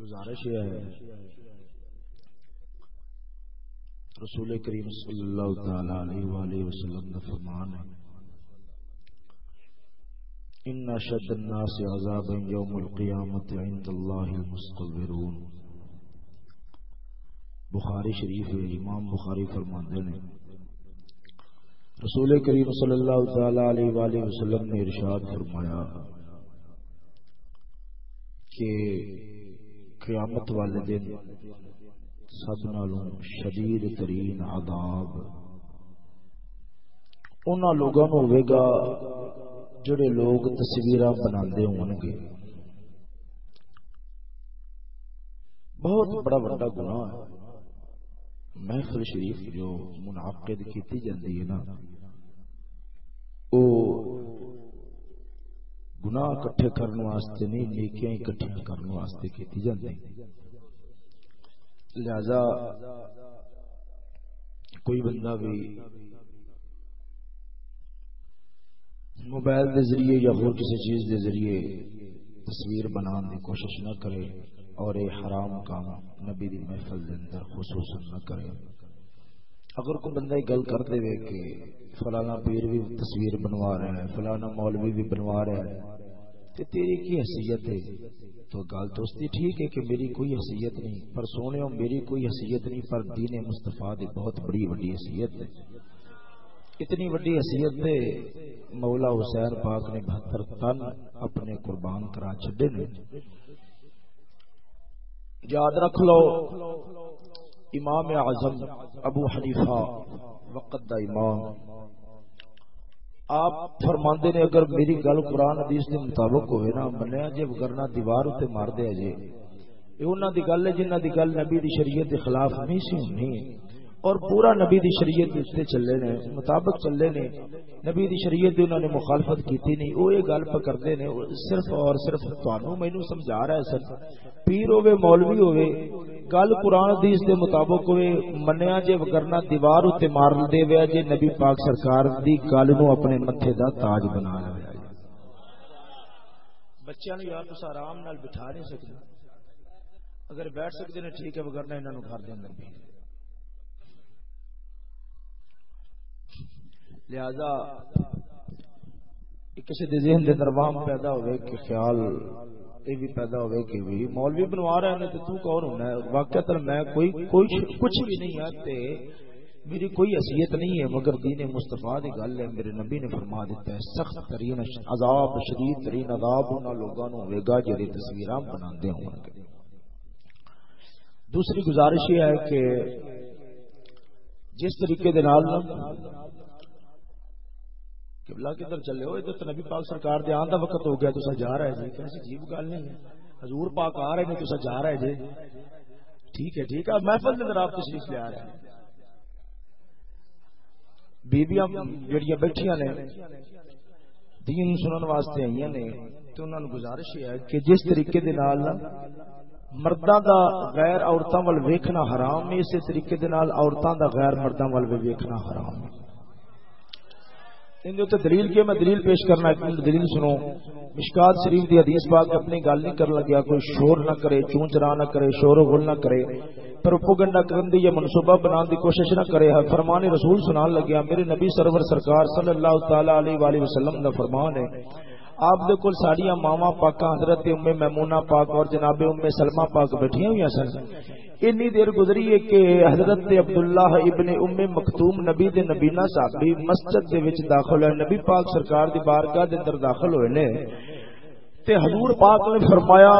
گزارش یہ ہے۔ رسول کریم صلی اللہ تعالی علیہ وآلہ وسلم کا فرمان ہے۔ ان شد الناس عذابا يوم القيامه عند الله المستغفرون بخاری شریف ہے، امام بخاری فرماتے ہیں رسول کریم صلی اللہ تعالی علیہ وآلہ وسلم نے ارشاد فرمایا کہ قیامت والے دن سب نالوں شدید ترین عذاب انہاں لوگوں نو ہوے گا جڑے لوگ تصویر بنا ہون گے۔ بہت بڑا بڑا گناہ ہے۔ محفل شریف جو منعقد کیتی جاندی ہے نا، او گناہ کٹھے کرنے واسطے نہیں، نیکیاں اکٹھے کرنے واسطے کیتی جاندی۔ لہذا کوئی بندہ بھی موبائل دے ذریعے یا اور کسی چیز دے ذریعے تصویر بنان دی کوشش نہ کرے اور اے حرام کام نبی دی محفل دے اندر خصوصا نہ کرے۔ اگر کوئی بندہ گل کر دے کہ فلانا پیر بھی تصویر بنوا رہا ہے فلانا مولوی بھی بنوا رہا ہے کہ تیری کی حیثیت ہے۔ تو گل دوستی ٹھیک ہے کہ میری کوئی حیثیت نہیں، پر سونے، میری کوئی حیثیت نہیں، پر دین مصطفیٰ دی بہت بڑی بڑی حیثیت ہے۔ اتنی وڈی حیثیت دے مولا حسین پاک نے بہتر تن اپنے قربان کرا چڈے نے۔ یاد رکھ لو، امام اعظم ابو حنیفہ وقت دا امام۔ آپ فرماندے نے اگر میری گل قرآن حدیث کے مطابق ہوئے نا، منیا جی وگرنا دیوار اتنے مار دیا جی یہ انہوں دی گل ہے جنہ دی گل نبی دی شریعت کے خلاف نہیں سی ہونی۔ اور پورا نبی دی شریعت اتنے چلے نے، مطابق چلے نے۔ نبی دی شریعت دی انہوں نے مخالفت کیتی نہیں، وہ یہ گل پکڑتے نے صرف اور صرف تانوں مینوں سمجھا رہا ہے سر پیر ہوے مولوی ہوے گل قرآن حدیث دے مطابق ہوے منیا جے کرنا دیوار تے مار دے ویا جے نبی پاک سرکار دی گل نو اپنے متھے دا تاج بنا لیا بچیاں نو یار تسا آرام نال بٹھا نہیں سکتے۔ اگر بیٹھ سکتے نے، ٹھیک ہے، وگرنا انہاں نو گھر دے اندر بھی لہذا کسی دے ذہن دے نروام پیدا ہوئے کہ خیال یہ بھی پیدا ہوئے کہ بھی مولوی بنوا رہے ہیں تو تو کون ہونا ہے؟ واقعہ میں کوئی کوئی کچھ بھی نہیں ہے تے میری کوئی حیثیت نہیں ہے، مگر دین مصطفیٰ دی گل ہے، میرے نبی نے فرما دیتا ہے، سخت ترین عذاب، شدید ترین عذاب انہاں لوگاں نو ہوے گا جڑے تصویراں بناندے ہون گے۔ دوسری گزارش یہ ہے کہ جس طریقے دے نال قبلہ کدھر چلے ہو ادھر تو نبی پاک سرکار دے آن دا وقت ہو گیا تو جا رہا ہے جی کیسی عجیب گل نہیں ہے۔ حضور پاک آ رہے ہیں تو جا رہا ہے جی۔ ٹھیک ہے ٹھیک ہے۔ محفل کے اندر آپ تشریف لے آ رہے ہیں۔ بیبیاں جڑیاں بیٹھیاں نے دین سنن واسطے آئی نے، تو انہوں نے گزارش ہے کہ جس طریقے دے نال مرداں دا غیر عورتاں ول ویکھنا حرام ہے، اسی طریقے دے نال عورتاں دا غیر مرداں ول ویکھنا حرام ہے۔ دلیل کے میں دلیل پیش کرنا ایک دلیل سنو مشکات شریف دی حدیث پاک اپنی گل نہیں کر لگیا، کوئی شور نہ کرے چون چرا نہ کرے، شور و غل نہ کرے پروپوگنڈا کرن دی یا منصوبہ بنان دی کوشش نہ کرے ہاں فرمان رسول سنان لگیا۔ میرے نبی سرور سرکار صلی اللہ تعالی علیہ والہ وسلم دا فرمان ہے۔ آپ دے کول ساڑیاں ماما پاکا حضرت ام میمونہ پاک اور جناب ام سلمہ پاک بیٹھیاں ہوئی سن۔ انی دیر گزری ہے کہ حضرت عبداللہ ابن ام مختوم نبی دے نبینا صاحبی مسجد دے وچ داخل ہے نبی پاک سرکار دی بارگاہ دے اندر داخل ہوئے نے۔ تے حضور پاک نے فرمایا،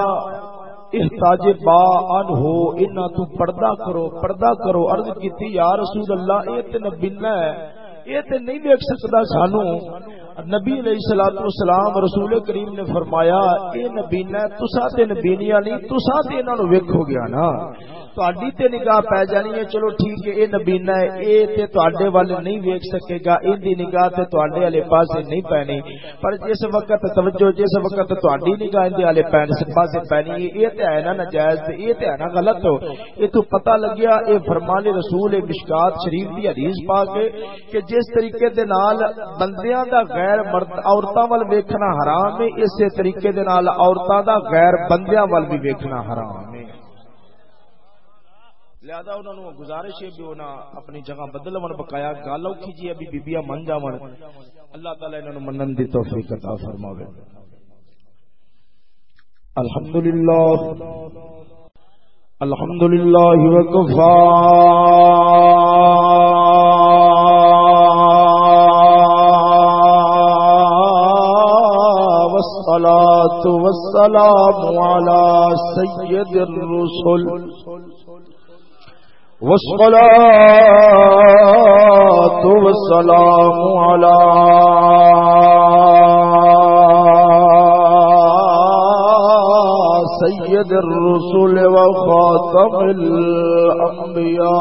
احتاج با ان ہو، انہاں تو پردہ کرو پردہ کرو۔ عرض کیتی، یا رسول اللہ، اے تے نبینا ہے، اے تے نہیں دیکھ سکدا سانو۔ نبی علیہ الصلوۃ والسلام رسول کریم نے فرمایا، اے نبینا تسا تے نبینیاں نہیں تسا تے انہاں نو ویکھو گیا نا۔ تہاڈی تے نگاہ پی جانی ہے، چلو ٹھیک ہے، اے نبینا ہے اے تے تہاڈے والے نہیں ویکھ سکے گا ان دی نگاہ تے تہاڈے والے پاسے نہیں پینی۔ پر جس وقت توجہ، جس وقت تہاڈی نگاہ ان دے والے پین سے پاسے پینی ہے، اے تے ہے نا ناجائز تے اے تے ہے نا غلط۔ ہو اے تو پتہ لگیا، اے فرمان رسول مشکات شریف دی حدیث پاک ہے کہ جس طریقے دے نال بندیاں دا غیر مرد عورتاں ول ویکھنا حرام ہے۔ اسی طریقے دے نال عورتاں دا غیر بندیاں ول بھی ویکھنا حرام ہے۔ لہذا انہوں نے گزارش ہے بھی انہاں اپنی جگہ بدل من بقایا گل اوکھی جی ابھی بیبیاں من جاون۔ اللہ تعالی انہوں نے منن دی توفیق عطا فرماوے۔ الحمدللہ۔ الحمدللہ وکفا۔ والصلاة والسلام على سيد الرسل. والصلاة والسلام على سيد الرسل وخاتم الأنبياء.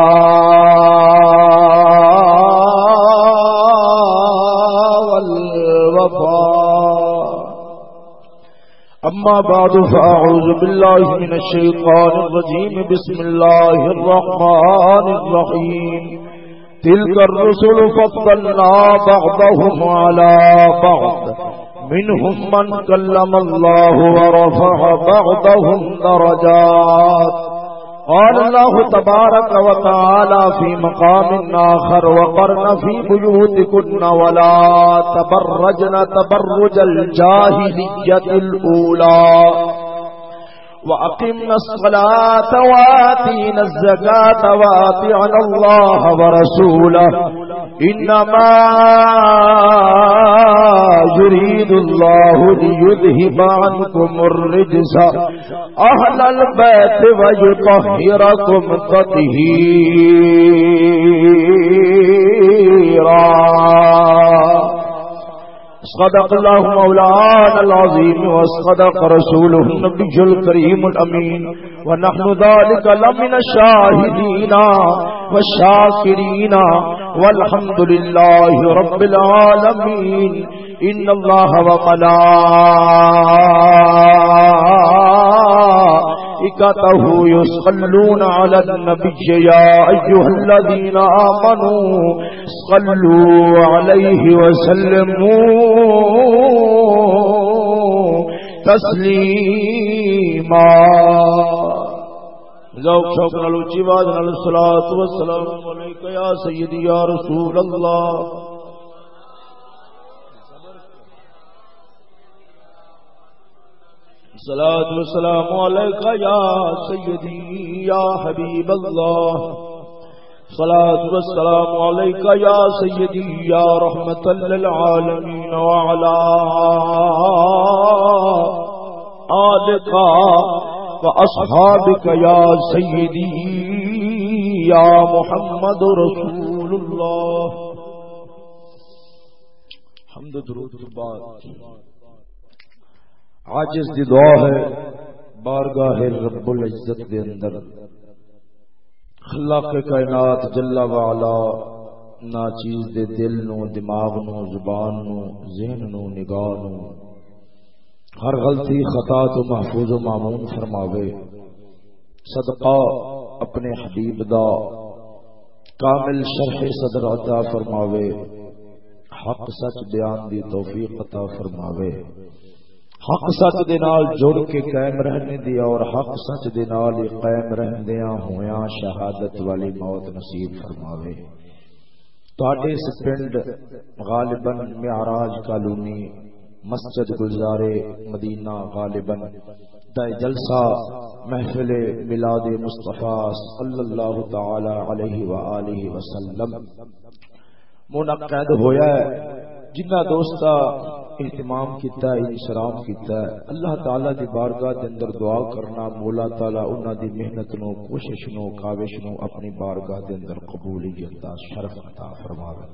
أما بعد، فأعوذ بالله من الشيطان الرجيم. بسم الله الرحمن الرحيم. تلك الرسل فضلنا بعضهم على بعض. منهم من كلم الله ورفع بعضهم درجات. قال الله تبارك وتعالى في مقام آخر وقرن في بيوتكن ولا تبرجن تبرج الجاهلية الأولى. وأقمنا الصلاة وآتينا الزكاة وآتعنا الله ورسوله إنما يريد الله ليذهب عنكم الرجس أهل البيت ويطهركم تطهيرا صدق الله مولانا العظيم وصدق رسوله النبي الكريم الأمين ونحن ذلك لمن الشاهدين والشاكرين والحمد لله رب العالمين إن الله وملائكته يصلون على النبي يا أيها الذين آمنوا صلوا عليه وسلموا تسليما ذوق شوق نال اونچی آواز نال الصلوات والسلام علیک یا سیدی یا رسول اللہ۔ الصلاة والسلام عليك يا سيدي، يا حبيب الله. الصلاة والسلام عليك يا سيدي، يا رحمة للعالمين وعلى آلك وأصحابك يا سيدي، يا محمد رسول الله. حمد درود بعد عاجز دی دعا ہے، بارگاہ رب العزت دے اندر۔ خلاق کائنات جل وعلا نا چیز دے دل نو، دماغ نو، زبان نو، ذہن نو، نگاہ نو۔ ہر غلطی، خطا تو محفوظ و معمون فرماوے۔ صدقہ اپنے حبیب دا کامل شرح صدر عطا فرماوے۔ حق سچ بیان دی توفیق عطا فرماوے۔ حق سچ دے نال جڑ کے قائم رہنے دی اور حق سچ دے نال قائم رہندیاں ہویاں شہادت والی موت نصیب فرماوے۔ تواڈے اس پنڈ غالباً معراج کالونی مسجد گلزارے مدینہ غالباً دا جلسہ محفل میلاد مصطفیٰ صلی اللہ تعالی علیہ وآلہ وسلم منعقد ہویا ہے۔ جنہ دوستہ اہتمام کیتا ہے انشرام کیتا ہے، اللہ تعالی دی بارگاہ دے اندر دعا کرنا، مولا تعالی انہاں دی محنت نو، کوشش نو، کاوش نو اپنی بارگاہ دے اندر قبولیت عطا شرف عطا فرماوے۔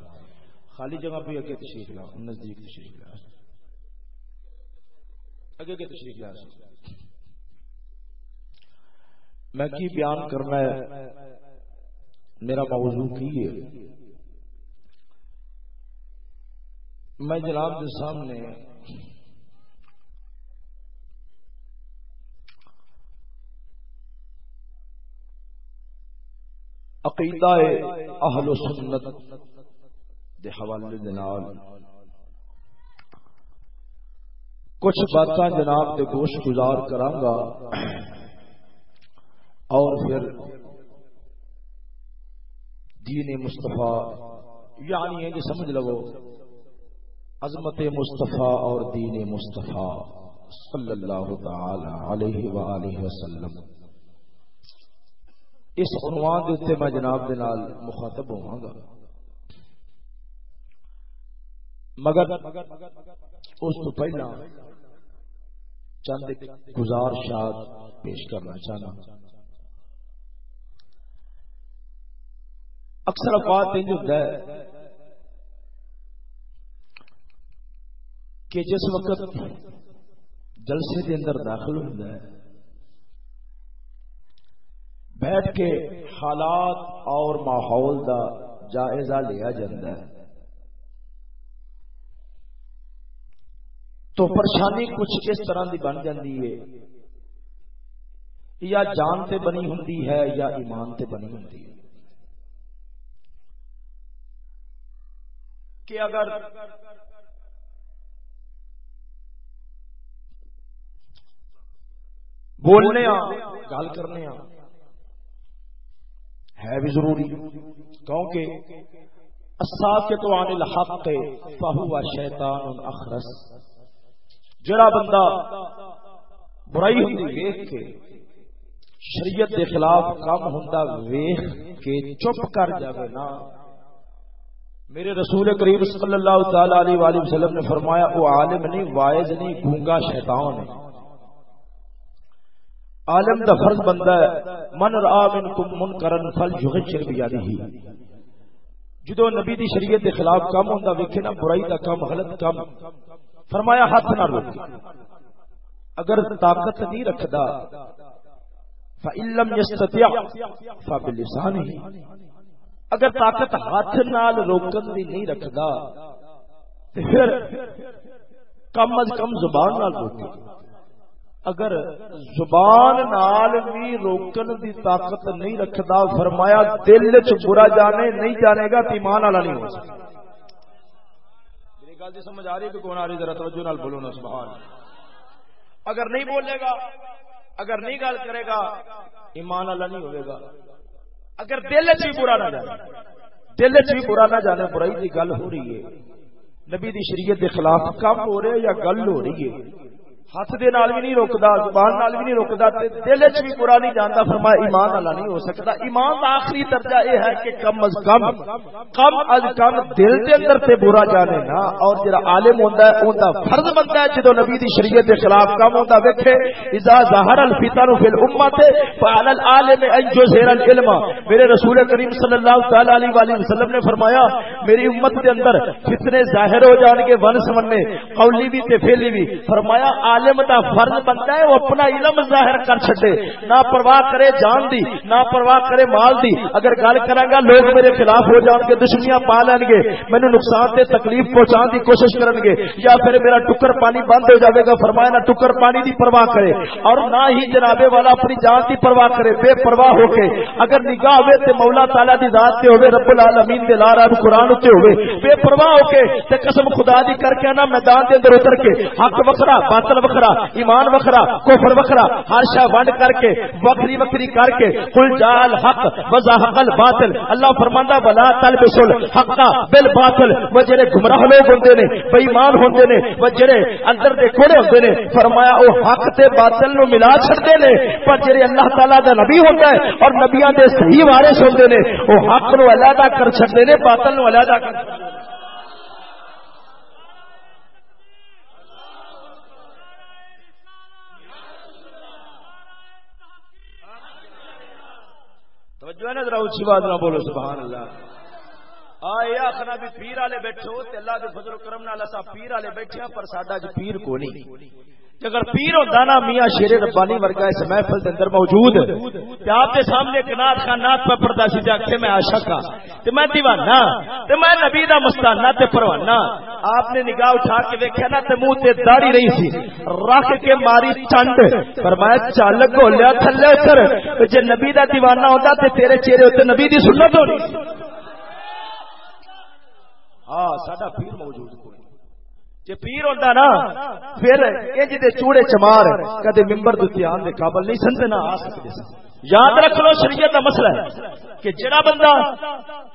خالی جگہ پہ اگے تشریف لا نزدیک تشریف لا اگے کے تشریف لا میں کی بیان کرنا ہے، میرا موضوع کی ہے؟ میں جناب کے سامنے عقیدہ اہل و سنت دے حوالے دنال کچھ باتاں جناب کے گوشت گزار کرانگا اور پھر دین مصطفیٰ یعنی ہے کہ سمجھ لو عظمت مصطفیٰ اور دین مصطفیٰ صلی اللہ تعالی علیہ وآلہ وسلم۔ اس عنوان کے اتنے میں جناب دے نال مخاطب ہوا گا مگر اس تو پہلا چند گزارشات پیش کرنا چاہنا۔ اکثر اوقات انج ہوتا ہے کہ جس وقت جلسے کے اندر داخل ہوتا ہے، بیٹھ کے حالات اور ماحول دا جائزہ لیا جاتا ہے۔ تو پریشانی کچھ اس طرح کی بن جاتی ہے، یا جان سے بنی ہوں ہے یا ایمان سے بنی ہوں کہ اگر بولنے گل کرنے ہے بھی ضروری، کیونکہ اصاف کے تو آنے الحق، فہو شیطان اخرس۔ جڑا بندہ برائی ہوں ویخ کے شریعت کے خلاف کام ہوں ویخ کے چپ کر جائے نا۔ میرے رسول کریم صلی اللہ تعالی علیہ وآلہ وسلم نے فرمایا وہ عالم نہیں، وائز نہیں، گونگا شیطان ہے۔ عالم دا فرض بندہ ہے، من را منکم منکرن فل یغیر بیادی جدو نبی دی شریعت دے خلاف کام ہوندا، ویکھے نا، برائی دا کام، غلط کام، فرمایا ہاتھ نہ روکے۔ اگر طاقت نہیں رکھدا، فَإِن لَّمْ يَسْتَطِعْ، فَبِلِسَانِهِ۔ اگر طاقت ہاتھ نال روکن دی نہیں رکھدا تے پھر کم از کم زبان نال روکے۔ اگر زبان نال بھی روکن دی طاقت نہیں رکھدا، فرمایا دل وچ برا جانے، نہیں جانے گا تے ایمان والا نہیں ہو سکتا۔ میری گل دی سمجھ آ رہی ہے کہ کون آ رہی ذرا توجہ نال بولو نا، سبحان اگر نہیں بولے گا، اگر نہیں گل کرے گا، ایمان والا نہیں ہوئے گا۔ اگر دل چ برا نہ جانے، دل چ بھی برا نہ جانے، برائی کی گل ہو رہی ہے۔ نبی دی شریعت کے خلاف کم ہو رہے یا گل ہو رہی ہے؟ ہاتھ دے نال بھی نہیں روکدا زبان نال بھی نہیں روکدا تے دل وچ بھی برا نہیں جاندا، فرمایا ایمان والا نہیں ہو سکتا ایمان دا آخری درجہ اے ہے کہ کم از کم کم از کم دل دے اندر تے برا جانے نا اور جڑا عالم ہوندا ہے، اوندا فرض بنتا ہے، جدوں نبی دی شریعت دے خلاف کم ہوندا، ویکھے، اذا ظهر الفتن فی الامه فعلى العالم ان يظهر العلم. میرے رسول کریم صلی اللہ تعالی علیہ والہ وسلم نے فرمایا، میری امت دے اندر فتنے ظاہر ہو جان گے ون سمنے قولی بھی تے فعلی بھی. فرمایا عالم دا فرض بنتا ہے، وہ اپنا علم ظاہر کر چھڈے۔ نہ پرواہ کرے جان دی، نہ پرواہ کرے مال دی۔ اگر گل کراں گا، لوگ میرے خلاف ہو جان گے، دشمنیاں پا لین گے۔ مینوں نقصان تے تکلیف پہنچان دی کوشش کرن گے۔ یا پھر میرا ٹکر پانی بند ہو جاوے گا، فرمایا نہ ٹکر پانی دی پرواہ کرے۔ اور نہ ہی جنابے والا اپنی جان دی پرواہ کرے، بے پرواہ ہو کے۔ اگر نگاہ ہوے تے مولا تعالی دی ذات تے ہوے، رب العالمین دے لارا قرآن تے ہوے۔ بے پرواہ ہو کے تے قسم خدا دی کر کے نا میدان دے اندر اتر کے۔ حق وکھرا، باطل وکھرا، ایمان وکھرا، کفر وکھرا، ہر شا ونڈ کر کے وکری وکری کر کے کل جال حق وضاحق الباطل اللہ فرماندا بلا تلبسل حق بل باطل۔ وہ جڑے گمراہ لوگ ہوندے نے بے ایمان ہوندے نے، وہ جڑے اندر دے کوڑے ہوندے نے، فرمایا او حق تے باطل نو ملا چھڑدے نے، پر جڑے اللہ تعالی دا نبی ہوندا ہے اور نبیاں دے صحیح وارث ہوندے نے، او حق نو علیحدہ کر چھڑدے نے، باطل نو علیحدہ کر چھڑدے توجہ ہے ذرا اچھی بات نہ بولو، سبحان اللہ۔ آئے آخنا بھی پیر والے بیٹھو، تے اللہ دے فضل و کرم نال اسا پیر والے بیٹھے ہاں، پر ساڈا جو پیر کو نہیں۔ اگر پیر ہوندا نا میاں شیر ربانی ورگا اس محفل دے اندر موجود تے آپ دے سامنے ایک نعت خان نعت پہ پڑھدا سی تے اکھے میں عاشق ہاں تے میں دیوانہ، تے میں نبی دا مستانہ تے پروانہ۔ آپ نے نگاہ اٹھا کے دیکھا نا تو منہ سے داڑی رہی سی۔ رکھ کے ماری چنڈ۔ فرمایا چل گولیا تھلے اتر۔ جی نبی کا دیوانہ ہوتا تو تیرے چہرے اتنے نبی کی سنت ہونی۔ ہاں سڈا پیر موجود کوئی جی پیر ہوتا نا، پھر یہ چوڑے چمار کدے ممبر دے قابل نہیں سنتے نہ آ سکتے یاد رکھ لو، شریعت کا مسئلہ ہے کہ جڑا بندہ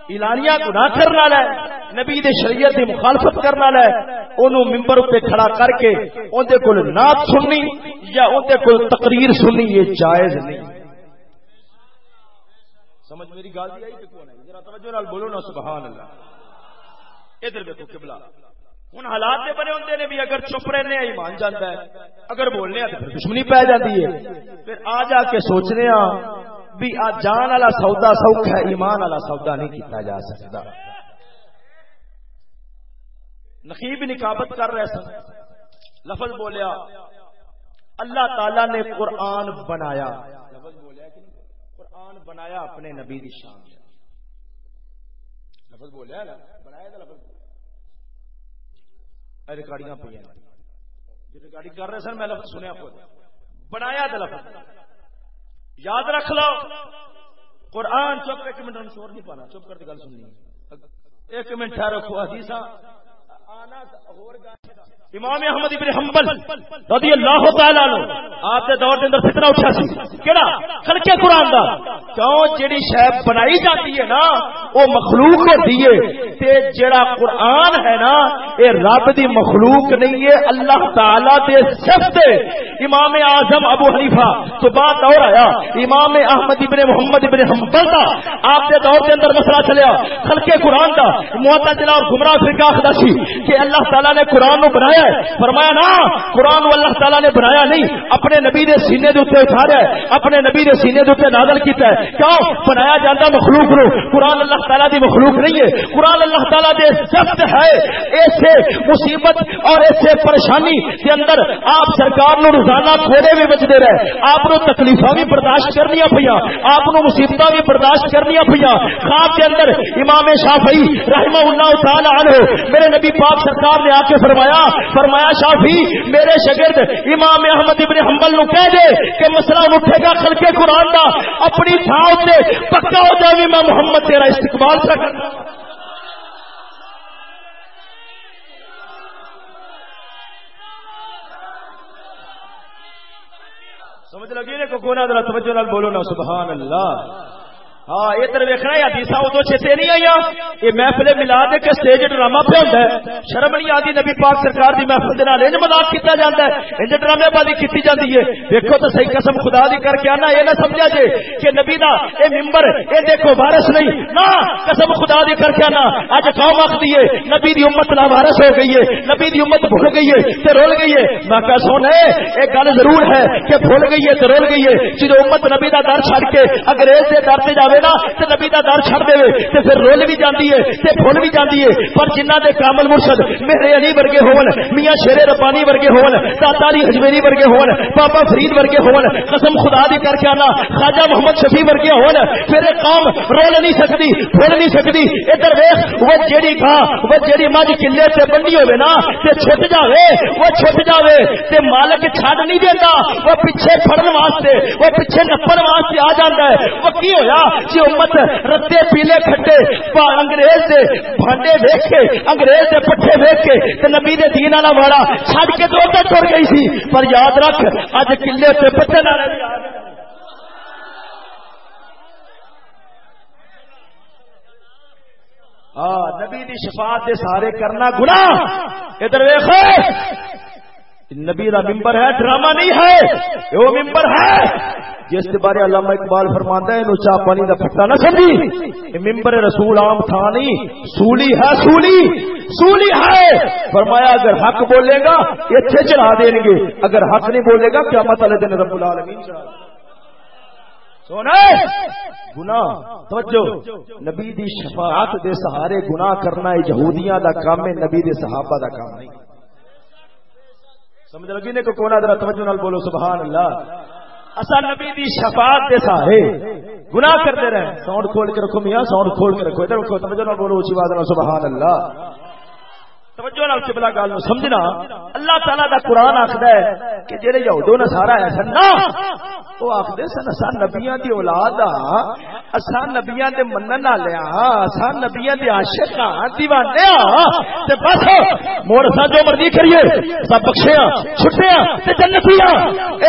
اعلانیہ گناہ کرنے والا ہے، نبی دے شریعت کی مخالفت کرنے والا ہے، اونوں ممبر تے کھڑا کر کے اون دے کول نعت سننی یا اون دے کول تقریر سننی، یہ جائز نہیں۔ سمجھ میری گل دی آئی کہ کون ہے ذرا توجہ نال بولو نا، سبحان اللہ۔ ادھر دیکھو قبلہ۔ ہوں حالات بنے ہوتے نے بھی اگر چپ رہنے ایمان جانا ہے۔ اگر بولنے تو دشمنی پی جاتی ہے۔ پھر آ جا کے سوچنے ہاں بھی آ جان والا سودا سوکھ ہے، ایمان والا سودا نہیں کیتا جا سکتا۔ نقیب نکابت کر رہے سن۔ لفظ بولیا، اللہ تعالی نے قرآن بنایا۔ لفظ بولیا کہ قرآن بنایا اپنے نبی کی شان۔ لفظ بولیا بنایا لفظ۔ ریکارڈیاں پہ جی ریکارڈنگ کر رہے سر میں لفظ سنیا خود۔ بنایا تھا لفظ۔ یاد رکھ لو، قرآن چپ، ایک منٹ شور نہیں پانا، چپ کر کے گل سننی۔ ایک منٹ ٹھہرو حدیث امام احمد ابن حنبل رضی اللہ تعالی عنہ آپ دے دور دے اندر فتنہ اٹھا سی۔ کیڑا؟ خلق قرآن دا۔ کیوں جڑی شے بنائی جاتی ہے نا، وہ مخلوق ہوتی ہے تے جڑا قرآن ہے نا، اے رب دی مخلوق نہیں ہے، اللہ تعالی دے صفت ہے امام اعظم ابو حنیفہ، تو بعد دور آیا۔ امام احمد ابن محمد ابن حنبل دا۔ آپ دے دور دے اندر مسئلہ چلیا۔ خلق قرآن دا۔ معتزلہ اور گمراہ فرقہ خدا سی۔ کہ اللہ تعالی نے قرآن نو بنایا ہے۔ فرمایا نا، قرآن اللہ تعالیٰ نے بنایا نہیں۔ اپنے نبی نے سینے دے اتنے ہے۔ اپنے نبی نے سینے دے نازل کیتا ہے۔ کیوں؟ بنایا جاتا مخلوق نو۔ قرآن اللہ تعالیٰ دی مخلوق نہیں ہے۔ قرآن اللہ تعالیٰ دے سخت ہے۔ ایسے مصیبت اور ایسے پریشانی کے اندر آپ سرکار نو روزانہ تھوڑے بھی بچتے رہے۔ آپ نو تکلیفاں بھی برداشت کرنی پہ آپ نو مصیبت بھی برداشت کرنی پہ خواب کے اندر امام شافعی رحمہ اللہ تعالی عنہ، میرے نبی پاک آپ سرکار نے آ کے فرمایا فرمایا شافی، میرے شگرد، امام احمد ابن حنبل نو کہہ دے کہ مسئلہ اٹھے گا خلق قرآن دا، اپنی تھان سے پکا ہو جائے میں محمد تیرا استقبال سے کرنا سمجھ لگی نے کو کونا ذرا توجہ نال بولو نا، سبحان اللہ۔ ہاں یہ ادھر ویکنا یہ حدیث ادو چیتے نہیں آئی یہ محفل ملاد کے اسٹیج ڈرامہ پہ ہوتا ہے؟ شرم نہیں آتی، نبی پاک سرکار دی محفل دے نال مذاق کیتا جاتا ہے۔ انج ڈرامے بازی کیتی جاتی ہے۔ دیکھو تو صحیح قسم خدا دی کر کے آنا، یہ نہ سمجھا جے کہ نبی دا اے ممبر اے دیکھو، وارث نہیں۔ نہ، قسم خدا دی کر کے آنا۔ اج قوم آختی ہے، نبی دی امت لا وارث ہو گئی ہے، نبی دی امت بھول گئی ہے، تے رول گئی ہے۔ میں کہا، سن ہے ایک گل ضرور ہے کہ بھول گئی ہے تے رول گئی ہے۔ جدو امت نبی دا در چھڑ کے انگریز دے در تے جاوے نا، تے نبی دا در چھڑ دے تے پھر رول بھی جاندی ہے، تے بھول بھی جاندی ہے، پر جنہ دے کامل مرشد میرے علی ورگے ہون، میاں شیر ربانی ورگے ہون داتا علی حجویری ورگے ہون، بابا فرید ورگے ہون، قسم خدا دی کر کے انا خواجہ محمد شفیع ورگے ہون، پھر قوم رول نہیں سکدی بھول نہیں سکدی ادھر ویکھ، وہ جیڑی گاں وہ جیڑی مجھ کلے تے بندی ہوے نا، تے چھٹ جاوے، وہ چھٹ جاوے، تے مالک چھڈ نہیں دیندا وہ پیچھے پھڑن واسطے، وہ پیچھے نپن واسطے آ جاندا ہے، وہ کی ہویا؟ جی امت رتے پیلے کھٹے انگریز دے بھانڈے ویک کے انگریز دے پٹھے ویک کے تے نبی دے دین والا واڑا چھڈ کے تو ادھر ٹر گئی سی۔ پر یاد رکھ، اج کلے تے پٹھے نہ ہاں نبی دی شفاعت دے سارے کرنا گناہ۔ ادھر ویکھو۔ نبی دا ممبر ہے، ڈرامہ نہیں ہے وہ ممبر ہے۔ جس کے بارے علامہ اقبال فرماتا ہے چاہ پانی کا پھٹا نہ سمجھی۔ ممبر رسول عام تھا نہیں، سولی ہے، سولی سولی ہے۔ فرمایا، اگر حق بولے گا اتنے چڑھا دیں گے۔ اگر حق نہیں بولے گا کیا مت دن رب العالمین چڑھا سونا گنا توجہ۔ نبی دی شفاعت دے سہارے گناہ کرنا، یہودیاں دا کام ہے، نبی دے صحابہ دا کام نہیں۔ سمجھ لگی نے کو کونا ذرا توجہ نال بولو، سبحان اللہ۔ اسا نبی دی شفاعت دے سارے گناہ کرتے رہے۔ ساؤنڈ کھول کے رکھو میاں، ساؤنڈ کھول کے رکھو۔ ادھر رکھو، توجہ نال بولو، اونچی آواز نال، سبحان اللہ۔ توجہ نال قبلہ گل سمجھنا۔ اللہ تعالی دا قرآن آخدا ہے کہ جڑے یہود و نصارا ہے سن نا او آخدے سن، اساں نبیاں دی اولاد ہاں اساں نبیاں دے منن والے ہاں اساں نبیاں دے عاشق ہاں دیوانے ہاں۔ تے بس مور اساں جو مرضی کریے، سب بخشے ہاں چھٹے ہاں تے جنتی ہاں۔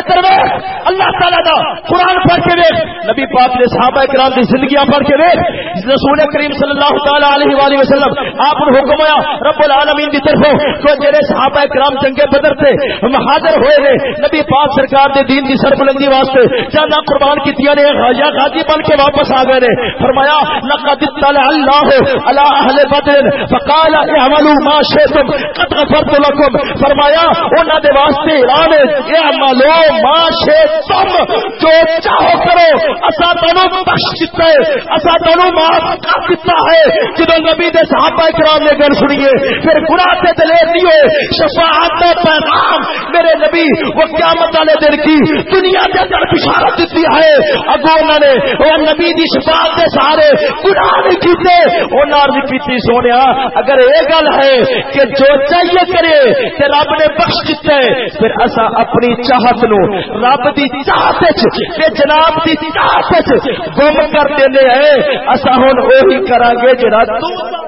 ادھر ویکھ اللہ تعالی دا قرآن پڑھ کے ویکھ۔ نبی پاک نے صحابہ کرام دی زندگیاں پڑھ کے ویکھ۔ رسول کریم صلی اللہ تعالی علیہ والہ وسلم، آپ نے حکم ہویا، رب العالمین دی طرفوں تو جڑے صحابہ کرام جنگ بدر تے حاضر ہوئے نے نبی پاک سرکار دے دین دی سر بلندی واسطے جانا قربان کیتیاں نے یا غازی بن کے واپس آ گئے نے۔ فرمایا، لقد اطلع الله على اهل بدر، فقال اعملوا ما شئتم، قد غفرت لكم فرمایا، انہاں دے واسطے اعلان ہے، اعملوا ما شئتم، جو چاہو کرو اسا تانوں بخش دیتا ہے اسا تانوں معاف کر دیتا ہے۔ جدوں نبی دے صحابہ کرام نے گل سنیے پھر گناہ تے دلیر نہیں ہوئے شفاعت کا پیغام۔ میرے نبی، وہ قیامت والے دن کی دنیا کے اندر بشارت دیتی ہے۔ اگو انہوں نے وہ نبی دی شفاعت کے سارے گناہ نہیں کیتے۔ انہوں نے کیتی سونے اگر یہ گل ہے کہ جو چاہیے کرے کہ رب نے بخش دیتا ہے، پھر اسا اپنی چاہت نو رب دی چاہت وچ تے جناب دی چاہت وچ گم کر دینے ہیں۔ اسا ہن وہی کران گے جڑا تو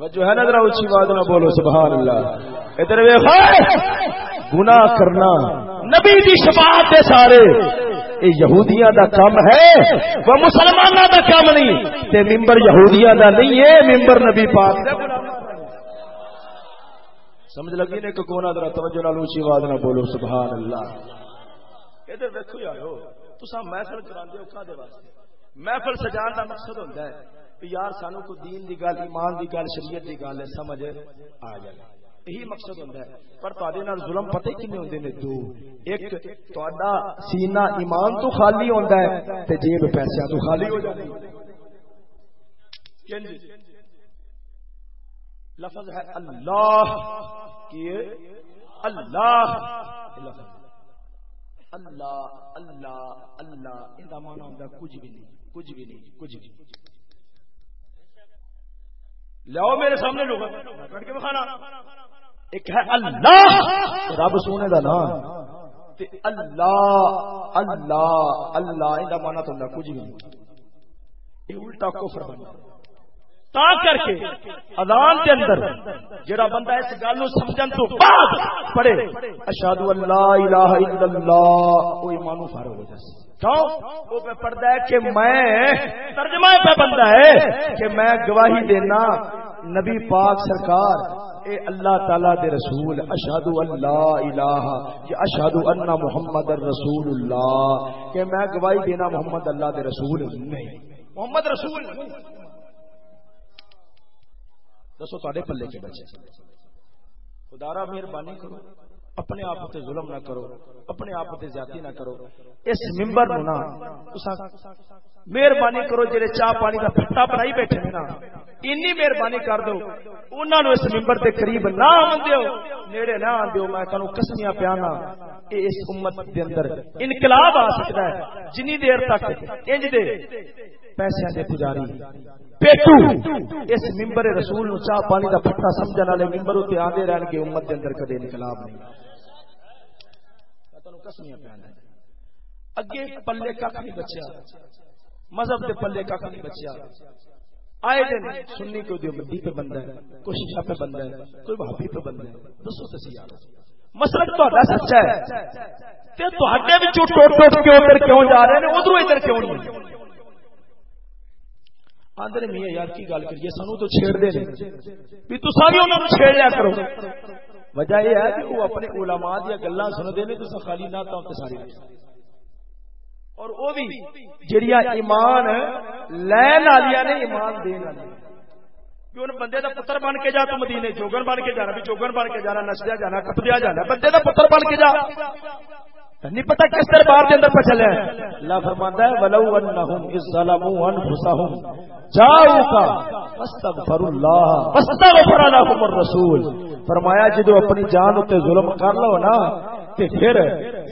توجہ ہے نا ذرا اچھی بات نہ بولو، سبحان اللہ۔ ادھر گنا کرنا۔ نبی دی شفاعت دے سارے۔ اے یہودیاں دا کام ہے وہ مسلمانوں دا کام نہیں۔ تے ممبر یہودیاں دا نہیں ہے، ممبر نبی پاک دا۔ سمجھ لگی نے کہ کونا ذرا توجہ نال اونچی آواز نہ بولو، سبحان اللہ۔ ادھر دیکھو یارو، تساں محفل کراندے ہو کا دے واسطے؟ محفل سجان دا مقصد ہوندا ہے۔ یار سانو کو دین دی گل، ایمان دی گل، شریعت دی گل ہے، سمجھ آ جائے۔ یہی مقصد ہوتا ہے۔ پر تے ظلم پتہ کنے ہوندے نے؟ دو۔ ایک تہاڈا سینہ ایمان تو خالی ہوندا ہے تے جیب پیسے تو خالی ہو جاتی لفظ ہے اللہ۔ کی اللہ۔ لفظ اللہ اللہ۔ اللہ ان کا مانا ہوتا کچھ بھی نہیں، کچھ بھی نہیں، کچھ بھی۔ لاؤ میرے سامنے لوگ کٹ کے بخانا۔ ایک ہے اللہ۔ رب سونے کا نام۔ اللہ اللہ اللہ ان کا مانا تو کچھ بھی یہ الٹا کفر بنا تا کر کے اذان کے اندر جڑا بندہ اس گل نو سمجھن تو بعد پڑھے اللہ الہ الا اللہ۔ او ایمان فارغ ہو جائے وہ پہ پڑھتا ہے کہ میں ترجمہ پہ بنتا ہے کہ میں گواہی دینا نبی پاک سرکار، اے اللہ تعالی دے رسول اشہد اللہ الہ کہ اشہد ان محمد رسول اللہ، کہ میں گواہی دینا محمد اللہ دے رسول نہیں۔ محمد رسول۔ دسو تے پلے کے بچے۔ خدارا مہربانی کرو۔ اپنے آپ تے ظلم نہ کرو، اپنے آپ تے زیادتی نہ کرو۔ اس ممبر نو مہربانی کرو جڑے چاہ پانی کا پٹا بنائی بیٹھے نا۔ اینی مہربانی کر دو۔ انہاں نو اس ممبر دے قریب نہ آندے ہو نیڑے نہ آندے ہو میں تانوں قسمیاں پیانا۔ اے اس امت دے اندر انقلاب آ سکتا ہے۔ جنی دیر تک انج دے پیسے دے پجاری۔ پیٹو، اس ممبر رسول نو چاہ پانی دا پٹا سمجھن والے ممبر تے آندے رہن گے، امت دے اندر کدے انقلاب نہیں۔ میں تمہیں قسمیاں پیانا۔ اگے پلے کھ نہیں بچیا۔ مذہب کے پلے کھ نہیں بچیا۔ آئے دن سننی کوئی دیوبندی پہ بندہ ہے، کوئی شیشا پہ بندہ ہے، کوئی بھابی پہ بندہ ہے۔ دسو تسی یار مسلک تو سچا ہے۔ تے تواڈے وچوں ٹوٹ ٹوٹ کے ادھر کیوں جا رہے ہیں؟ ادھر ادھر کیوں نہیں؟ آندر میاں یار، کی گل کریے؟ سانو تو چھیڑ دے بھی تساں بھی انہاں نوں چھیڑ لیا کرو۔ وجہ یہ ہے کہ وہ اپنے علماء دیا گلا سنتے ہیں تو خالی نہ تو ساری اور وہ بھی جڑیا ایمان لین والی نے ایمان دین والی کہ بندے دا پتر بن کے جا تو مدینے، جوگن بن کے جانا، بھی جوگن بن کے جانا نچدیا جانا کپدیا جانا، بندے دا پتر بن کے جا۔ نہیں پتا کس دربار کے اندر پہ چلے اللہ فرماتا ہے، ولو انہم اذ ظلموا انفسهم جاؤکا واستغفر اللہ واستغفر لهم الرسول۔ فرمایا، جدو اپنی جان تے ظلم کر لو نا، تے پھر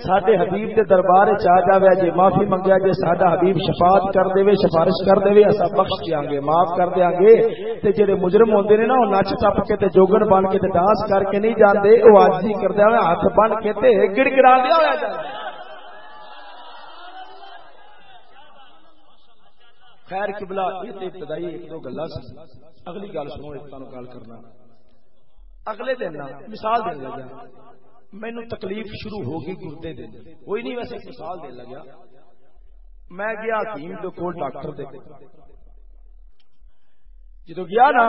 ساڈے حبیب دے دربار چ آ جاوے جے معافی منگیا جے ساڈا حبیب شفاعت کر دے سفارش کر دے، اسا بخش دیاں گے، معاف کر دیاں گے۔ تے جڑے مجرم ہوندے نے نا، او نچ ٹپ کے تے جوگن بن کے تے ڈانس کر کے نہیں جاندے، او عاجزی کردے ہوئے، ہاتھ بن کے تے گڑگڑا دیا ہویا جاندا خیر قبلہ، یہ تے ابتدائی ایک دو گلاں سی۔ اگلی گل سنو، ایک تانوں گل کرنا۔ اگلے دن مثال دین لگا مینو تکلیف شروع ہو گئی گردے دن کوئی نہیں، ویسے مثال دین لگا۔ میں گیا حکیم دے کول، ڈاکٹر دے۔ جدو گیا نا،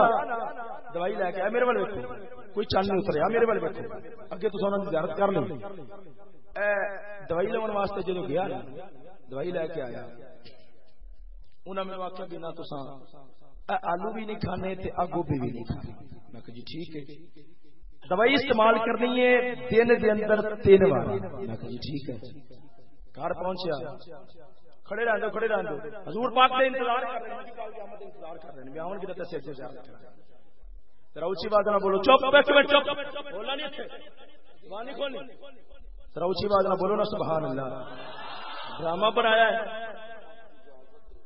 دوائی لے کے آیا، میرے والے ویکو کوئی چل نہیں اتریا، میرے والے ویکو اگے تو انہوں نے زیارت کر لو دوائی لون واسطے جدو گیا نا، دوائی لے کے آیا۔ انہوں نے آخیا بنا تو آلو بھی نہیں کھانے گوبھی بھی نہیں کھانے۔ میں کہ جی ٹھیک ہے۔ دوائی استعمال کرنی ہے دن دے اندر تین بار۔ میں کہ جی ٹھیک ہے۔ گھر پہنچیا۔ کھڑے کھڑے حضور پاک نے انتظار کر رہے ہیں۔ قیامت انتظار کر رہے ہیں۔ میں سے ذرا اونچی بات نہ بولو۔ چپ چپ۔ بولا نہیں تھے نہیں ذرا اونچی بات نہ بولو نا سبحان اللہ۔ ڈرامہ بنایا ہے۔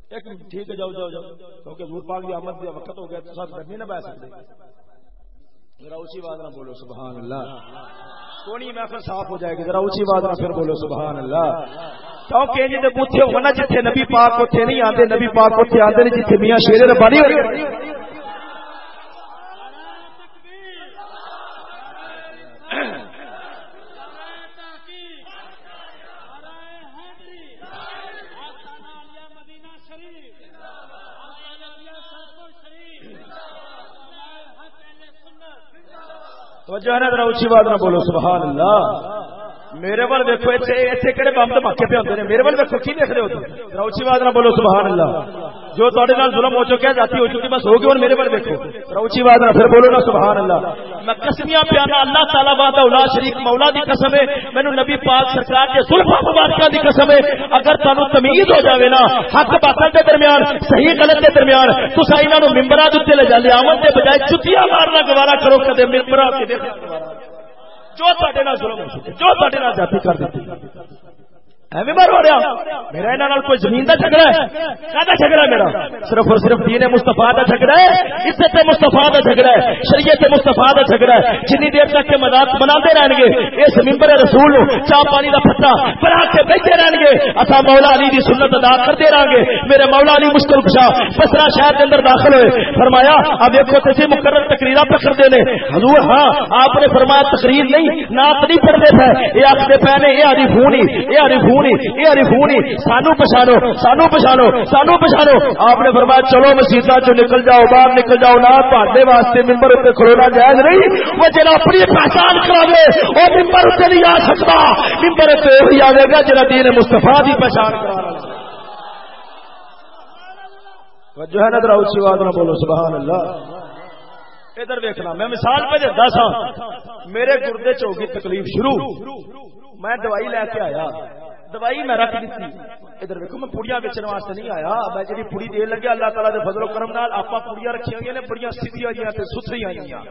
ایک ٹھیک ہے جاؤ جاؤ جاؤ۔ کیونکہ حضور پاک کی آمد کا وقت ہو گیا تو ساتھ نہیں نہ بیٹھ سکتے۔ ذرا اونچی بات نہ بولو سبحان اللہ۔ کونی محفل صاف ہو جائے گی ذرا اونچی بات نہ پھر بولو سبحان اللہ۔ کیونکہ جی بوتھے ہونا جتھے نبی پاک نہیں آتے نبی پاک آتے جتھے میاں شیر ربانی توجہ ہے نا ذرا اچھی بات نہ بولو سبحان اللہ۔ میرے وال دیکھو اتنے کہڑے بم دھماکے پہ ہوتے ہیں میرے وال دیکھو، کی دیکھ رہے ہو ذرا اچھی جی، بات نہ بولو سبحان اللہ جو تھوڑے نال ظلم ہو چکا ہے، جاتی ہو چکی، بس ہوگی اور میرے وال دیکھو۔ ذرا اچھی بات نہ پھر بولو نا سبحان اللہ میں قسمیاں پیانا اللہ تعالی بات اولا شریف مولا دی قسم ہے۔ مینو نبی پاک سرکار کے سلفا مبارکہ دی قسم ہے۔ اگر تانوں تمیز ہو جاوے نا، حق باطل دے درمیان، صحیح غلط دے درمیان تسا انہاں نو منبراں دے لے جا لے آمد دے بجائے چتیاں مارنا گوارا کرو، کدے منبراں تے دیکھو جو تے ظلم ہو چکے جو تے جاتی کر دیتی میرا کوئی زمین کا جھگڑا ہے؟ جھگڑا میرا؟ صرف اور صرف دین مستفا کا جھگڑا ہے، عزت مستفا کا جھگڑا ہے، شریعت مستفا کا جھگڑا ہے۔ جنی دیر تک کے مدد بنا رہن گے اس ممبر رسول چاہ پانی کا پتا بنا کے بیٹھے رہن گے اصا مولا علی کی سنت ادا کرتے رہیں گے میرے مولا علی مشکل کشا بسرا شہر کے اندر داخل ہوئے۔ فرمایا اب دیکھو تے مقرر تقریر پہ کرتے ہیں حضور ہاں آپ نے فرمایا تقریر نہیں نات نہیں پڑھتے تھے۔ یہ آخر پہ نے یہ آدھی فونی یہ آدھی فون یہ عرفونی سانو پچھانو سانو پچھانو سانو پچھانو آپ نے فرمایا، چلو مسیطا چ نکل جاؤ، باہر نکل جاؤ، نہ پاڈے واسطے ممبر اتنے کھلونا جائز نہیں۔ وہ جنا اپنی پہچان کرا وہ ممبر اتنے نہیں آ سکتا۔ ممبر اتنے وہی آئے گا جنا دین مستفا کی پہچان کرا جو ہے۔ نا ذرا اچھی بات نہ بولو سبحان اللہ ادھر دیکھنا میں مثال پہ دیتا سا میرے گردے چ ہوگی تکلیف شروع۔ میں دوائی لے کے آیا۔ دوائی میں رکھ دیتی۔ ادھر دیکھو میں پوڑیاں بیچنے واسطے نہیں آیا۔ میں جی پوڑی دے لگیا اللہ تعالیٰ دے فضل و کرم نال آپ پوڑیاں رکھی ہوئی نے بڑی سیدھی آئی ہیں ستھری آئی ہیں۔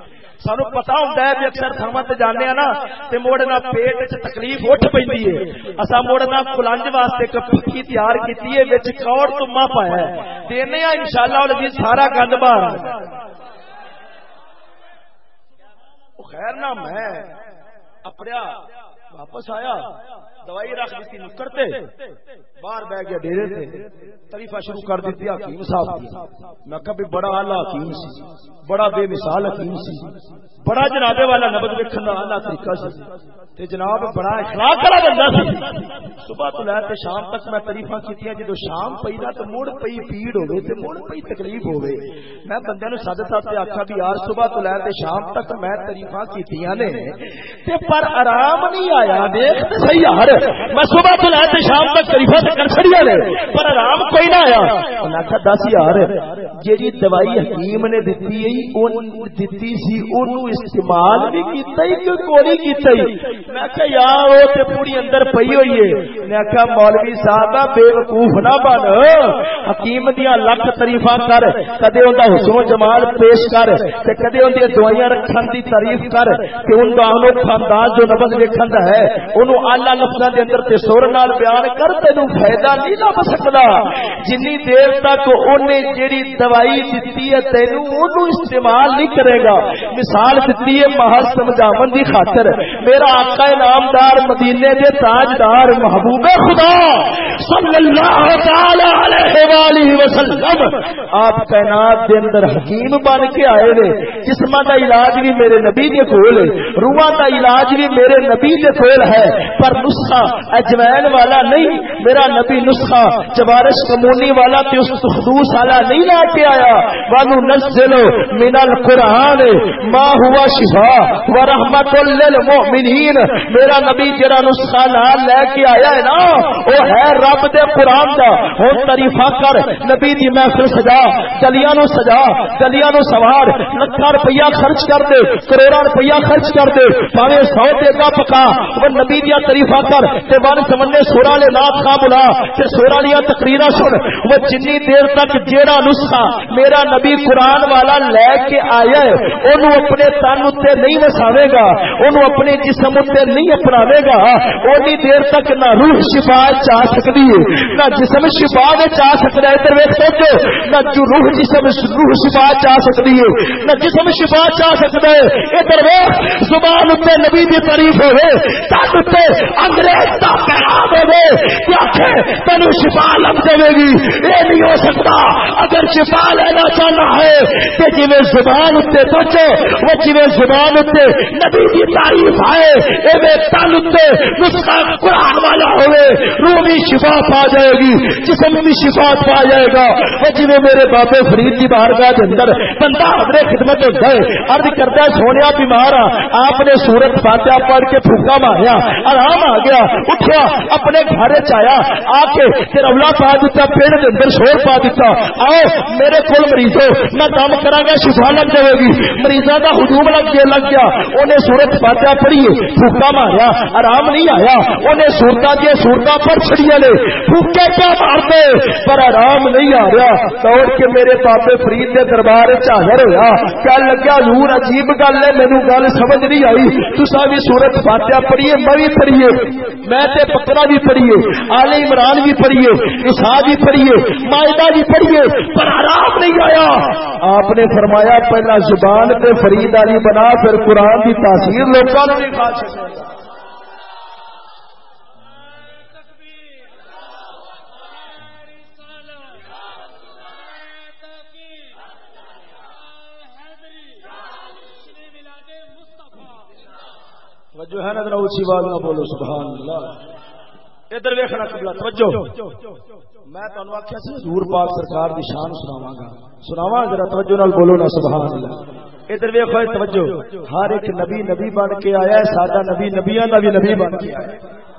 سانو پتا ہوتا ہے بھی اکثر تھرما تے جانے نا، تے موڑ نہ پیٹ چ تکلیف اٹھ پیندی ہے۔ اسا موڑ نہ کلنج واسطے کپی تیار کیتی ہے، وچ کوڑ تما پایا ہے۔ دینے انشاءاللہ العزیز جی، سارا گند باہر خیر نہ میں اپنے واپس آیا، دوائی رکھ دیتی، نکڑتے، باہر بہ گیا، ڈیرے سے تریفا شروع کر دیتی، حکیم صاحب میں کبھی بڑا آلہ حکیم سی، بڑا بے مثال حکیم سی۔ بڑا جنابے والا نبد ویکن کا آلہ طریقہ سی۔ تے جناب بڑا اخلاق والا بندہ سی۔ صبح تو لے تے شام تک میں تریفا کی جدو شام پئی نا تو مڑ پئی پیڑ ہوے تے مڑ پئی تکلیف ہوے میں بندے نو سد سات آخا بھی یار، صبح تو لے تے شام تک میں تریفا کی نے۔ تے پر آرام نہیں آیا، دیکھ صحیح ہر۔ میں صبح تو لے شام تک تریفا کر چڑیا نے، پر آرام کوئی نہ آیا۔ انہیں آخیا دس یار جی دوائی حکیم نے دتی دتی سی استعمال بھی کیتا ہی کہ کوئی کیتا ہی؟ میں آخیا یار، وہ تو پوری اندر پئی ہوئی ہے۔ میں آخیا مولوی صاحب بے وقوف نہ بن۔ حکیم دیا لکھ تریفا کر۔ کدے ان حسن و جمال پیش کر تے کدے ان دوائیاں رکھن کی تعریف کر کہ ان کا انوکھا انداز جو نبز ویکھن دا ہے انہوں آلہ لفظاں دے اندر تے سور نال بیان کر تینوں فائدہ نہیں لب سکدا۔ جنی دیر تک اونے جیڑی دوائی دتی ہے تینوں اونوں استعمال نہیں کرے گا۔ مثال دتی ہے، محض سمجھاون دی خاطر۔ میرا آقا نامدار مدینے دے تاجدار محبوب خدا صلی اللہ تعالی علیہ والہ وسلم، آپ کائنات دے اندر حکیم بن کے آئے نے۔ جسماں دا علاج بھی میرے نبی دے کول ہے، روحاں دا علاج بھی میرے نبی دے کول ہے۔ پر نسخہ اجوین والا نہیں، میرا نبی نسخہ چبارش کمونی والا تے اس خدوس والا نہیں لا کے آیا۔ وانو نزل من القران ما هو شفاء ورحمت للمؤمنین۔ میرا نبی جڑا نسخہ نال لے کے آیا ہے نا او ہے رب دے قران دا۔ ہن تعریفا کر، نبی دی محفل سجا، گلیاں نو سجا، گلیاں نو سوار لاکھاں روپیہ خرچ کر دے، کروڑاں روپیہ خرچ کر دے، پاوے سو تے کا پکا۔ وہ نبی دیا تریفا کر، تے ون سمنے سورا لے نات خا بلا۔ تے سورا لیا تقریرا سن۔ وہ جنی دیر تک جیڑا نسخہ میرا نبی قرآن والا لے کے آیا ہے، اونوں اپنے تن اتنے نہیں وساوے گا، اونوں اپنے جسم اتنے نہیں اپناوے گا، اونی دیر تک نہ روح شفا چاہ سکتی ہے، نہ جسم شفا چاہ سکتا ہے، ادھر ویک سوچو، نہ جو روح جسم روح شفا چاہ سکتی ہے، نہ جسم شفا چاہ سکتا ہے۔ ادھر ویک زبان اتنے نبی دی تعریف ہوئے، تن اتنے انگریز کا پیغام ہوئے تین شفا لگ دے گی۔ یہ نہیں ہو سکتا، اگر شفا لینا چاہنا ہے کہ جی زبان اتنے سوچو، وہ جی جی زبان اتنے نبی کی تعریف آئے، ایویں تن اتنے نسخہ قرآن والا ہوئے، روح بھی شفا پا جائے گی، جسم بھی شفا پا جائے گا۔ وہ جی میرے بابے فرید کی بارگاہ کے اندر بندہ اپنے خدمت گئے ارد کرتا ہے سونے بیمار آپ نے سورت فاتحہ پڑھ کے پھوکا ماریا، آرام آ گیا اٹھیا اپنے گھر چیا آ کے پھر اولا پا دیتا پیڑ کے اندر شور پا دیتا آؤ، میرے کو مریضو، میں کام کرا گا، شفا لگ جائے گی۔ مریضوں کا ہجوم لگ گیا لگ گیا۔ انہیں سورت فاتحہ پڑھیے پھوکا ماریا، آرام نہیں آیا۔ انہیں سورتا دیا سورتا پر چڑیا نے۔ پھوکے کیا مارتے؟ پر آرام نہیں آ رہا۔ دوڑ کے میرے پاپے فرید کے دربار چاہر ہوا کیا لگیا نور عجیب گل ہے مینو گل سمجھ نہیں آئی۔ تصا بھی سورت فاتحہ پڑھیے میں بھی پڑھیے میں تے بکرا بھی پڑھیے آل عمران بھی پڑھیے نسا بھی پڑھیے معاہدہ بھی پڑھیے پر آرام نہیں آیا۔ آپ نے فرمایا، پہلا زبان تے فرید علی بنا پھر قرآن کی تاثیر لوگوں نے جو ہے نا ذرا اچھی بات نہ بولو، سبحان اللہ۔ ادھر ویکنا قبلہ، توجہ۔ میں تمہیں آخیا سی، حضور پاک سرکار کی شان سناواں گا۔ سناواں، ذرا توجہ نال بولو نا، سبحان اللہ۔ ادھر ویکھو، توجہ، ہر ایک نبی نبی بن کے آیا ہے، سادہ نبی نبیاں دا بھی نبی بن کے آیا ہے۔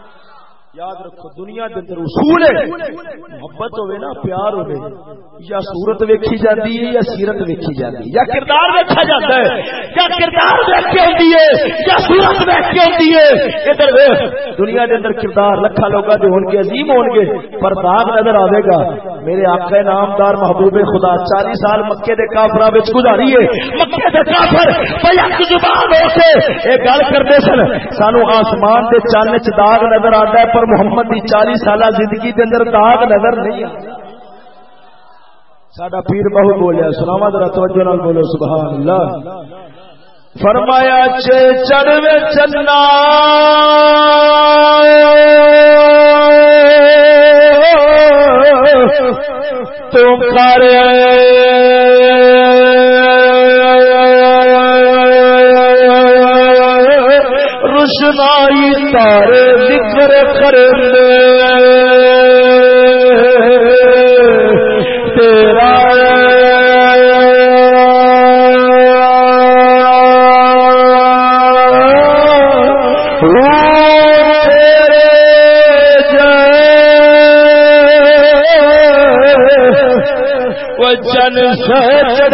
یاد رکھو، دنیا کے اندر اصول ہے۔ محبت ہوے نا، پیار ہوے۔ یا صورت ویکھی جاتی ہے، یا سیرت ویکھی جاتی ہے۔ یا کردار ویکھا جاتا ہے۔ یا کردار ویکھ کے ہوندی ہے، یا صورت ویکھ کے ہوندی ہے۔ ادھر ویکھ، دنیا کے اندر کردار لکھا لوگا دے ہون گے، عظیم ہون گے، پر داغ نظر آوے گا۔ میرے آقا نامدار محبوب خدا 40 سال مکے دے کافراں وچ گزاری ہے۔ مکے دے کافر بیک زبان ہو کے اے گل کردے سن، سانو آسمان دے چن وچ داغ نظر آندا ہے پر محمد کی چالیس سالہ زندگی کے اندر داغ نظر نہیں آتا سڈا پیر بہو بولیا سناوا ذرا توجہ نال بولو، سبحان اللہ۔ فرمایا، چے چڑوے چنا۔ تم کر۔ روشنائی تارے ذکر کرنے۔ تیرا جن سے چڑھ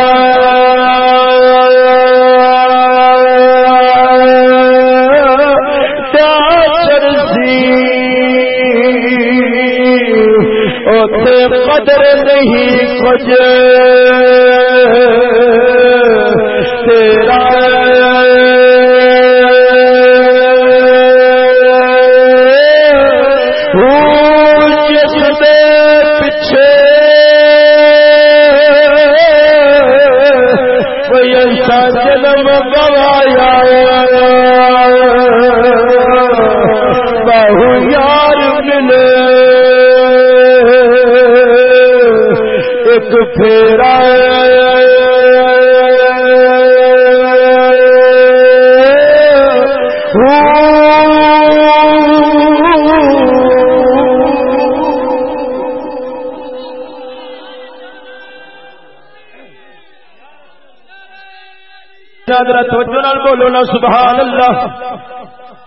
بولو نا سبحان اللہ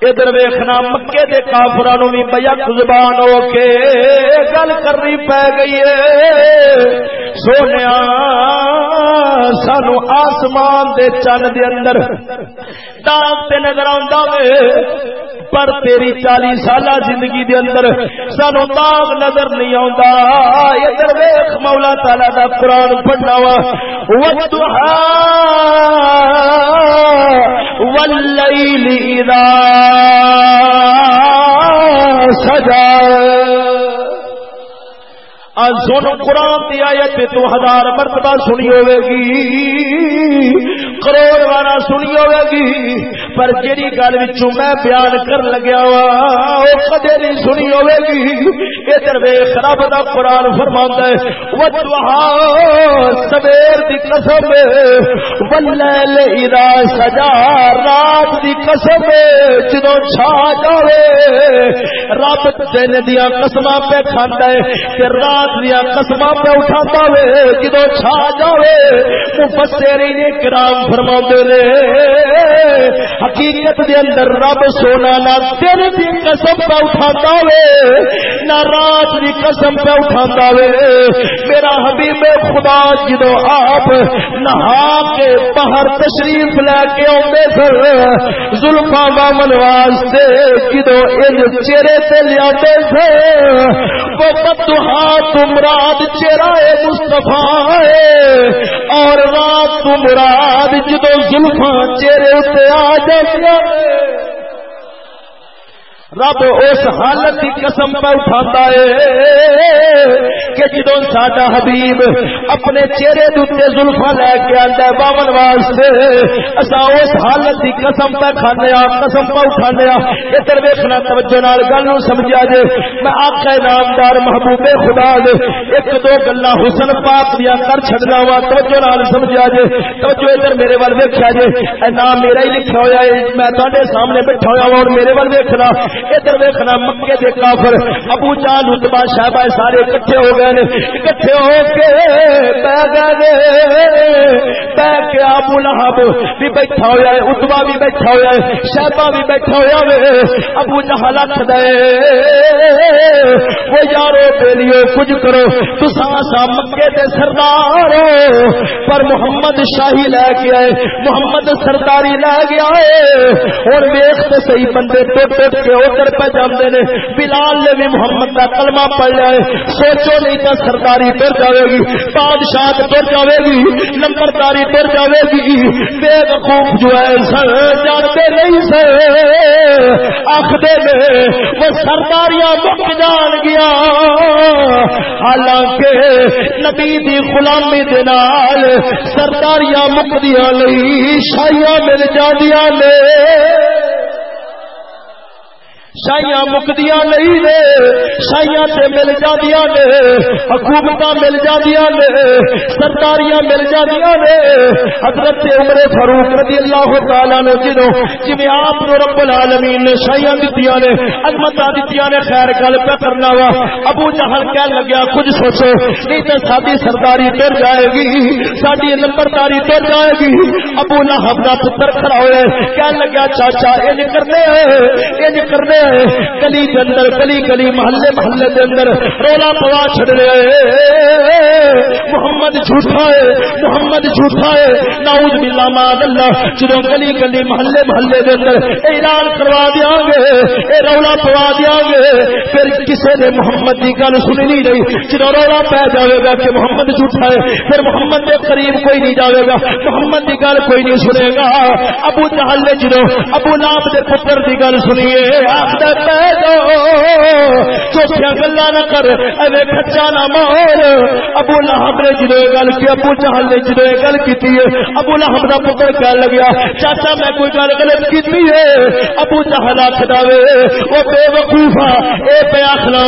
ادھر ویخنا مکے دے کافران بھی بیک زبان ہو کے گل کرنی پی گئی ہے۔ سونے سانو آسمان دے چن دے اندر ڈانگ تے نظر آ پر تیری چالی سالہ زندگی دے اندر سانو داغ نظر نہیں آتا ادھر ویخ مولا تالا دا قرآن پڑھنا وا۔ وَالدُّحَا وَاللَّيْلِ إِذَا سَجَا۔ سن قرآن کی آیت تو ہزار مرتبہ سنی ہوے گی۔ کروڑ والا سنی ہوے گی۔ پر جیڑی گل میں بیان کر لگیا وا وہ کدے نہیں سنی ہوے گی۔ ادھر ویخ رب کا قرآن فرما ہے سویر کی قسم بلے سجا رات کی قسم جدو چھا جائے رب دن دیا قسم پہ کھانا ہے کہ رات دیا قسم پہ اٹھا وے جدو چھا جاوے مفسری نے کرام فرما نے۔ حقیقت دے اندر رب سونا نہ دن دی قسم پہ اٹھا وے، نہ رات دی قسم پہ اٹھا وے۔ میرا حبیب خدا جدو آپ نہا کے باہر تشریف لے کے آدھے سر زلفا بامن واسطے جدو ان چہرے سے لیا سر وہ بدو ہاتھ بدہات مراد چہرہ مستفا ہے اور رات مراد جدو زلفا چہرے اتنے آ جائے رب اس حالت کی قسم پہ اٹھاتا ہے کہ جدو ساڈا حبیب اپنے چہرے دے زلفا لے کے آتا ہے باون واسطے اصا اس حالت کی قسم پہ کھانے قسم پہ اٹھانے ادھر ویخنا توجہ نال گل سمجھا جے۔ میں آخا نامدار محبوب خدا دے ایک دو گلا حسن پاک دیا کر چڑنا وا توجہ نال سمجھا جے۔ توجہ ادھر میرے وال ویکیا جے۔ نام میرا ہی لکھا ہوا ہے، میں تے سامنے بیٹھا ہوا ہاں، اور میرے وال ویکنا ادھر ویکنا مکے دے کافر، ابو جان اتبا شہبا سارے اکٹھے ہو گئے اکٹھے ہو کے بہ گئے بہ کے ابو لہب بھی بیٹھا ہوا ہے اتبا بھی بیٹھا ہوا ہے شہبا بھی بیٹھا ہوا ہے۔ ابو جہل رکھ دے، وہ یارو بیلیو، کچھ کرو۔ تسا سا مکے دے سردار پر محمد شاہی لے کے آئے، محمد سرداری لے گیا ہے اور ویخ تو صحیح بندے ٹوٹ ٹوٹ کے ادھر پہ جانے نے۔ بلال نے بھی محمد کا کلمہ پڑھ لیا ہے۔ سوچو نہیں تو سرداری تر جائے گی۔ بادشاہ تر جائے گی۔ نمبرداری تر جائے گی۔ بے وقوف جو ہے سر جانتے نہیں سر۔ آخر وہ سرداریاں مک جان گیا۔ حالانکہ نبی دی غلامی دے نال سرداریاں مک دیا نہیں، شاہیاں مل جاندیاں نے۔ شائیاں مکدیاں نہیں نے شائیاں تے مل جاندیاں نے، حکومتاں مل جاندیاں نے، سرداریاں مل جاندیاں نے۔ حضرت عمر فاروق رضی اللہ تعالی نے جنوں جویں آپ نو رب العالمین نے شائیاں دتیاں نے، عظمتاں دتیاں نے، خیر گل پہ کرنا وا۔ ابو جہل کہہ لگیا، کچھ سوچو، نہیں تے ساری سرداری ٹر جائے گی ساری نمبرداری ٹر جائے گی۔ ابو لہب دا پتر کھڑا ہوئے کہہ لگیا، چاچا، انج کرنے انج کرنے۔ گلی کے اندر گلی گلی محلے محلے کے اندر رولا پوا چڑ رہے محمد جھوٹا ہے، محمد جھوٹا ہے۔ ناؤد بلا ماد اللہ جدو گلی گلی محلے محلے کے اندر اعلان کروا دیا گے، اے رولا پوا دیا گے، پھر کسی نے محمد کی گل سنی نہیں رہی۔ جدو رولا پی جائے گا کہ محمد جھوٹا ہے، پھر محمد کے قریب کوئی نہیں جائے گا۔ محمد کی گل کوئی نہیں سنے گا۔ ابو جہل نے جدو ابو نام کے پتر کی گل سنیے چوکھیا گلا نہ کر ایوے کچا نہ مار ابو لہب نے جدو گل کی ابو چہل نے جدو گل کی ابو لہب کا پتر کہہ لگیا چاچا میں کوئی گل غلط کی ہے ابو چہل آخر وہ بے وقوفا اے پہ آخر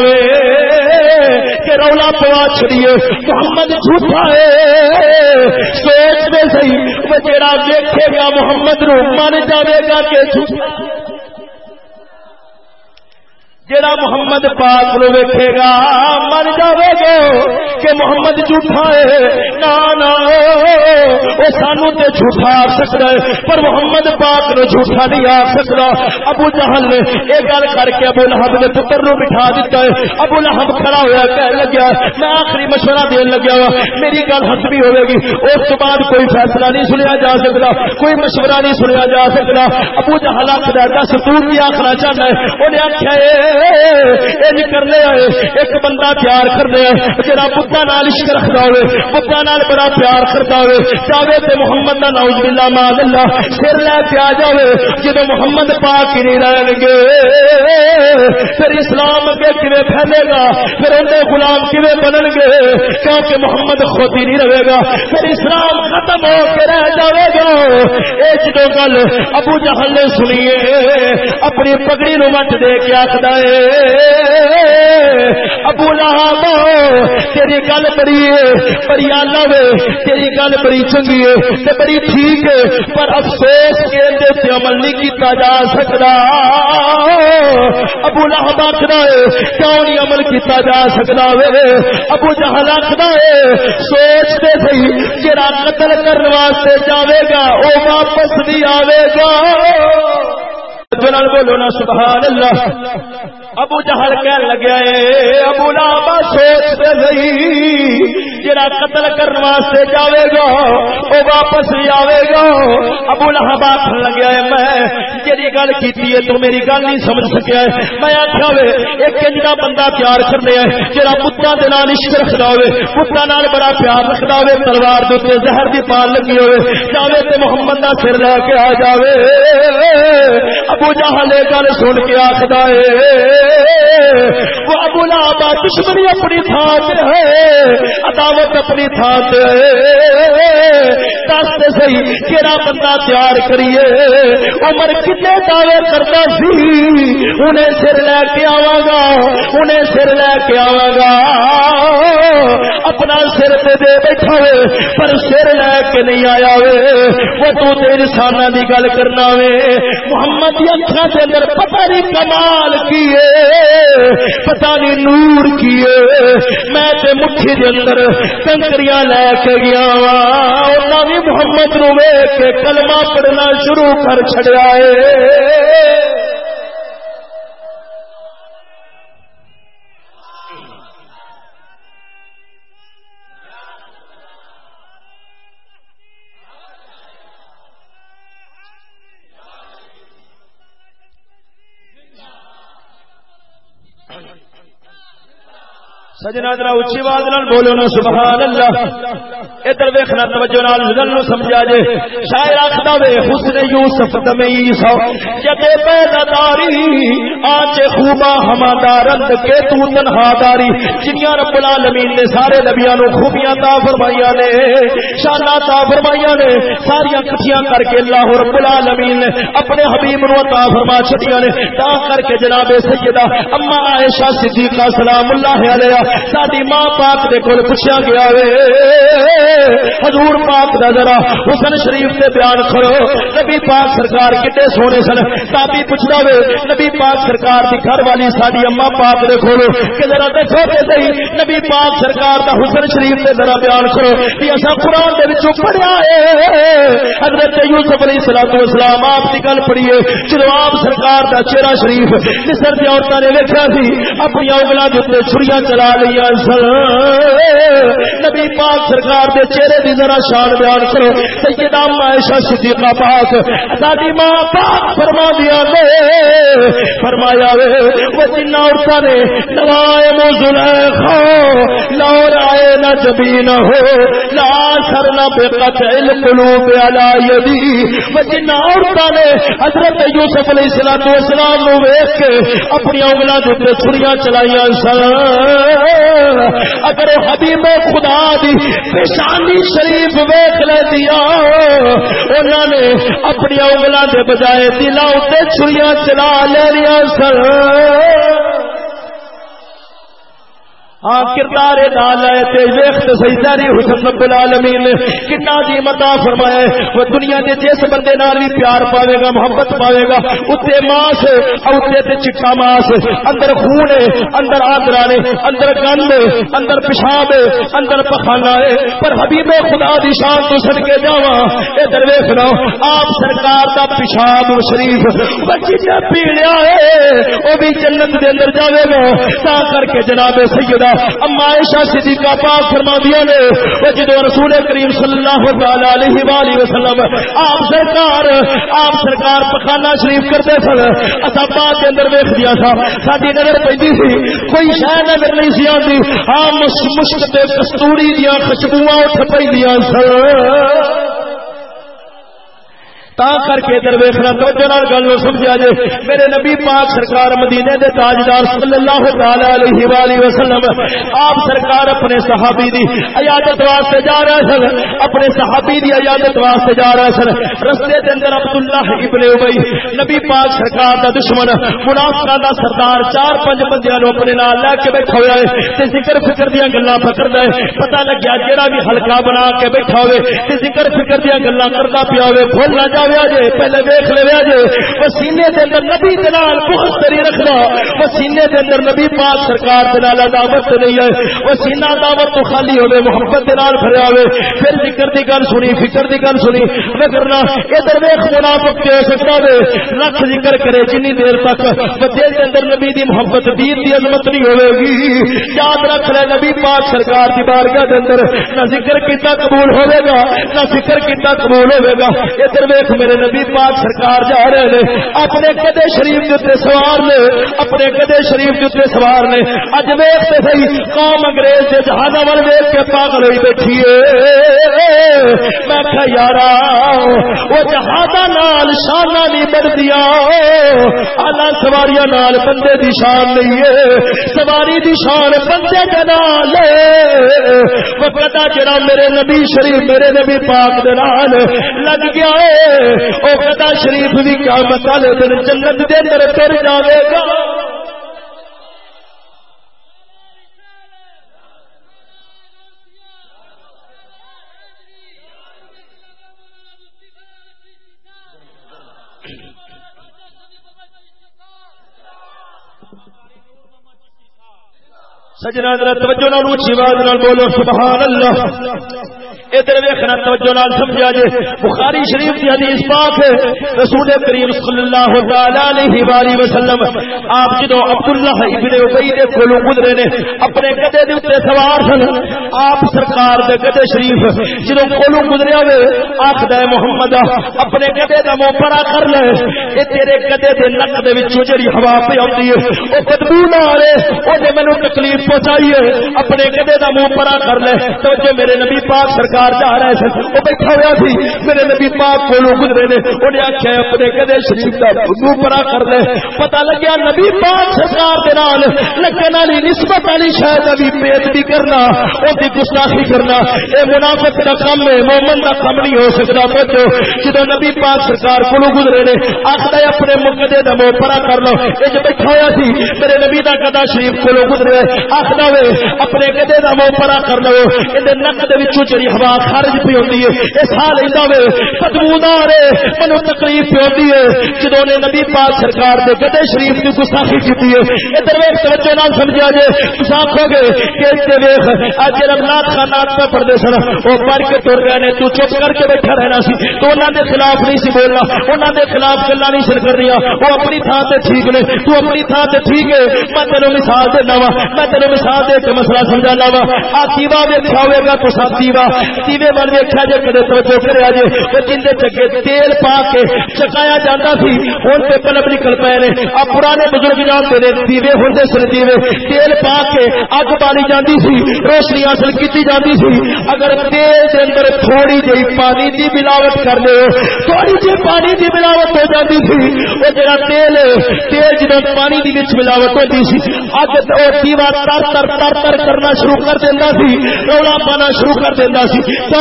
کہ رولا پوا چڑیے محمد جھوٹا ہے سوچ دے سی وہ جڑا دیکھے گا محمد رو من جائے گا کہ جھوٹا جڑا محمد پاک نو ویکھے گا، مر جاوے گا کہ محمد جھوٹا ہے۔ نا نا، او سانو تے جھوٹا آ سکتا ہے، پر محمد پاک نو جھوٹا نہیں آ سکتا ابو جہل نے اے گل کر کے ابو لہب دے پتر نو بٹھا دیتا ہے۔ ابو لہب کھڑا ہویا کہہ لگیا، میں آخری مشورہ دین لگیا وا، میری گل حسبی ہوے گی۔ اس تو بعد کوئی فیصلہ نہیں سنیا جا سکتا کوئی مشورہ نہیں سنیا جا سکتا ابو جہل آخر دس تو کی آخنا چاہنا ہے۔ انہیں آخیا کرنے آئے۔ ایک بندہ پیار کرنے جا بتا نال عشق رکھتا ہوئے بتا نال بڑا پیار کرتا ہوئے چاہے تو محمد کا ناؤز بلا ماد اللہ، سر لے کے آ جائے جب محمد پاک ہی نہیں رہن گے، پھر اسلام اگے کھے پھیلے گا؟ پھر اندر غلام کھے بنن گے؟ کیونکہ محمد خود ہی نہیں رہے گا، پھر اسلام ختم ہو کے رہ جائے گا۔ یہ جدو گل ابو جہل نے سنیے اپنی پگڑی نو مٹ دے کے آخر ہے ابو لہب، تیری گل بڑی بڑی آلہ وے تیری گل بڑی چنگی ہے بڑی ٹھیک ہے، پر افسوس کے عمل نہیں کیتا جا سکتا ابو لہب آخر ہے، کیوں نہیں عمل کیتا جا سکتا وے؟ ابو جہل آخر ہے سوچتے سی جا قتل کرنے واسطے جاوے گا وہ واپس نہیں آئے گا۔ توجہ نال بولو نا سبحان اللہ ابو جہل کہن لگیا ہے، ابو لابا سوچ نہیں، جڑا قتل کرنے واسطے جاوے گا وہ واپس بھی آئے گا۔ ابو لہب آخر لگیا ہے، میں جی گل کیتی کی تو میری گل نہیں سمجھ سکیا ہے۔ میں آخیا وے، ایک جا بندہ پیار کرنے ہے جڑا پتہ دے نال عشق رکھدا ہوے پتہ نال بڑا پیار رکھدا ہوے تلوار دے تے زہر دی پال لگی ہوے جاوے تے محمد دا سر لے کے آ جاوے۔ ابو جہل گل سن کے آکھدا ہے، وہ ابو لابا دشمنی اپنی تھان ہے، عداوت اپنی تھان دس سی کہڑا بندہ تیار کریے۔ عمر کتنے دعوے کرتا سی، انہیں سر لے کے آوا گا، انہیں سر لے کے آوا گا۔ اپنا سر پہ دے بیٹھا ہوئے، پر سر لے کے نہیں آیا ہوئے۔ وہ تو تے انسان کی گل کرنا وے محمد کی اکھا کے اندر پتہ نہیں کمال کیے پتا نہیں نور کیے میں تے مٹھی دے اندر کنکریاں لے کے گیا وا بھی محمد نو ویک کے کلمہ پڑھنا شروع کر چڑیا ہے۔ سجنا ذرا اچھی آواز نال بولو نا سبحان اللہ ادھر ویکھنا توجہ نال گل نو سمجھا جے۔ شاعر آکھدا وے، حسن یوسف تمیز جدے پیدا داری آج خوبا ہما دارند کے تو تنہا داری جنیاں رب العالمین نے سارے نبیاں نو خوبیاں عطا فرمائیاں نے۔ شان عطا فرمائیاں نے۔ ساری کٹھیاں کر کے اللہ رب العالمین نے اپنے حبیب نو عطا فرما چھڈیاں نے۔ تا کر کے جناب سیدہ اما عائشہ صدیقہ سلام اللہ علیہا ساری ماں پاک دے کول پوچھا گیا وے۔ حضور پاک دا ذرا حسن شریف سے بیان کرو۔ نبی پاک سرکار کتے سونے سن؟ تابی پوچھدا وے۔ نبی پاک سرکار دی گھر والی ساری اما پاک دے کول کہ ذرا دسو تے صحیح نبی پاک سرکار دا حسن شریف سے ذرا بیان کرو کہ اسا قران دے وچوں پڑھیا اے حضرت یوسف علیہ الصلوۃ والسلام آپ دی گل پڑھیے۔ جدوں آپ سرکار دا چہرہ شریف مصر دی عورتاں نے ویکھیا سی، اپنی اونگلاں دے اوپر چھریاں چلا لیا نبی پاک سرکار دے چہرے دی ذرا شان بیان کرو۔ سیدہ عائشہ صدیقہ پاک ساری ماں پاک فرما دیا نے۔ فرمایا وے، وہ جن عورتوں نے نوائے مزلیخا لا رائے نہ جبی نہ ہو، لا سر نہ بے قطع القلوب علی یدی۔ وہ جن عورتوں نے حضرت یوسف علیہ الصلوۃ والسلام نو ویکھ کے اپنی انگلاں دے چھریاں چلائیاں سن۔ اگر حبیب خدا دی پیشانی شریف ویخ لیا انہوں نے اپنی انگلوں کے بجائے دلوں سے چھریاں چلا لے لیا سر کردار ڈال آئے تھے ویخت سجداری حسن رب العالمین نے کتنا جی متا فرمایا وہ دنیا کے جس بندے نال بھی پیار پاوے گا، محبت پاوے گا اتنے ماس اتنے تے چٹا ماس اندر خون ہے، اندر آدرا نے اندر گند ہے، اندر پیشاب ہے، اندر پخانا ہے۔ پر حبیب خدا دی شان تو سڑ کے جاوا ادھر ویخنا آپ سرکار دا پیشاب شریف بچی پیڑیا ہے، وہ بھی جنت دے اندر جاوے گا۔ تا کر کے جناب سیدہ اما عائشہ صدیقہ پاک فرما دیا نے، وہ جدو رسول کریم صلی اللہ علیہ وآلہ وسلم آپ سرکار آپ سرکار پخانہ شریف کرتے سن اسا بعد کے اندر ویکھ دیا تھا ساری نظر پیندی سی، کوئی شے نظر نہیں سی آندی ہاں مشک تے کستوری دیاں خوشبوواں اٹھ پیندیاں سن۔ تا کر کے ادھر ویخنا توجہ نال گل سمجھا جے۔ میرے نبی پاک سرکار مدینے دے تاجدار صلی اللہ تعالی علیہ والہ وسلم، آپ سرکار اپنے صحابی دی عیادت واسطے جا رہے سن، اپنے صحابی دی عیادت واسطے جا رہے سن۔ رستے دے اندر عبداللہ ابن ابی، نبی پاک سرکار دا دشمن منافقاں دا سردار، چار پنج بندیاں نو اپنے نال لے کے بیٹھا ہویا ہے تے ذکر فکر دیاں گلاں پکڑدا ہے۔ پتہ لگیا جیڑا بھی حلقہ بنا کے بیٹھا ہوئے تے ذکر فکر دیاں گلاں کردا پیا ہوئے بھول نہ جا جے، پہلے ویخ لیا جے۔ وہ سینے کے اندر نبی دلال بہت تری رکھنا۔ وہ سینے کے اندر نبی پاک سرکار دلال دعوت نہیں ہے۔ وہ سینہ دعوت تو خالی ہوئے محبت دلال بھریا ہوئے پھر ذکر دی گل سنی، فکر دی گل سنی۔ میں کرنا ادھر ویخ منافق کے سکتا دے رکھ ذکر کرے جنی دیر تک۔ بچے کے اندر نبی دی محبت، دین دی عظمت نہیں ہوئے گی۔ یاد رکھ لے نبی پاک سرکار دی بارگاہ کے اندر۔ نہ ذکر کیتا قبول ہوئے گا، نہ ذکر کیتا قبول ہوئے گا۔ ادھر ویخ میرے نبی پاک سرکار جا رہے ہیں اپنے کدے شریف کے سوار نے، اپنے کدے شریف کے سوار نے۔ اج ویختے سی قوم انگریز کے جہاز وال ویخ کے پاگل ہوئی بیٹھی میں یار وہ جہاز نال شانہ نہیں بڑھدیا آلہ سواریاں نال بندے دی شان نہیں ہے سواری دی شان بندے کے نال وہ پتا جڑا میرے نبی شریف، میرے نبی پاک دے نال لگ گیا ہے وہ کتا شریف بھی کیا متا لے دن جنت دے اندر پھر جاوے گا۔ سجنا توجہ نال اونچی آواز نال بولو، سبحان اللہ۔ ادھر ویکھنا توجہ نال سمجھا جے۔ بخاری شریف کی حدیث پاک ہے۔ رسول کریم صلی اللہ تعالی علیہ والہ وسلم، آپ جدو عبداللہ ابن ابی دے کولوں گزرے نے، اپنے گدے دے اوپر سوار سن، آپ سرکار دے گدے شریف جدو کولوں گزریا وے آکھدا ہے محمد، اپنے گدے دا منہ پرا کر لے۔ اے تیرے گدے دے نک دے وچوں جڑی ہوا پہ اوندی ہے، او بدبو نہ آئے او جے مینوں تکلیف پہنچائی ہے، اپنے گدے دا منہ پرا کر لے۔ تو جو میرے نبی پاک سرکار جا رہے سن۔ او بیٹھا ہوا سی۔ میرے نبی پاک کولوں گزرے نے۔ انہیں آخیا اپنے گدے شریف دا منہ پرا کر لے پتہ لگیا نبی پاک سرکار دے نال۔ لگن والی نسبت والی شاید ابھی بےعزتی کرنا او دی گستاخی کرنا۔ اے منافق دا کم ہے، مومن دا کم نہیں ہو سکتا۔ بچو جدو نبی پاک سرکار کولوں گزرے نے آخر اپنے مقدے دا منہ پرا کر لو۔ یہ جو بیٹھا ہوا سی، میرے نبی دا گدا شریف کولو گزرے۔ آخر اپنے گدے دا منہ پرا کر لو۔ یہ نک دے وچوں جڑی ہوا خارج پی ہوندی ہے۔ اے سا لیندا وے بدبو نہ آ منو تکلیف پی ہوندی ہے۔ جدوں نے نبی پاک سرکار دے گدے شریف دی گستاخی کیتی ہے، ادھر ویکھ توجہ نال سمجھا جے۔ تساں آکھو گے کہ تے ویکھ اج رمضان خانات پہ پڑھدے سن او پڑھ کے ٹر گئے نے۔ تو چپ کر کے بیٹھا رہنا سی۔ تو انہاں دے خلاف نہیں سی بولنا۔ انہاں دے خلاف گلاں نہیں سر کر رہی وہ اپنی تھان سے ٹھیک نے۔ تو اپنی تھان سے ٹھیک ہے۔ میں تینوں مثال دینا وا۔ میں تینوں مثال دے کے مسئلہ سمجھانا وا۔ آ دیوا ویکھا ہوئے گا تو سب دیوا دیوے ول ویکھا جے کدے توجہ کرے جے او جن دے چگے تیل پا کے چکایا جاندا سی، ہن تے بلب نکل پئے نے۔ آ پرانے بزرگ جانتے نے دیوے ہوندے سن دیوے تیل پا کے اگ بالی جاندی سی، روشنی حاصل کیتی جاندی سی۔ اگر تیل دے اندر تھوڑی جہی پانی دی ملاوٹ کر لے، تھوڑی جی پانی دی ملاوٹ ہو جاندی سی۔ وہ جڑا تیل تیل جب پانی دی وچ ملاوٹ ہوتی سی۔ اگ دیوا تر تر تر تر کرنا شروع کر دینا سی، رولا پانا شروع کر دینا سی۔ تو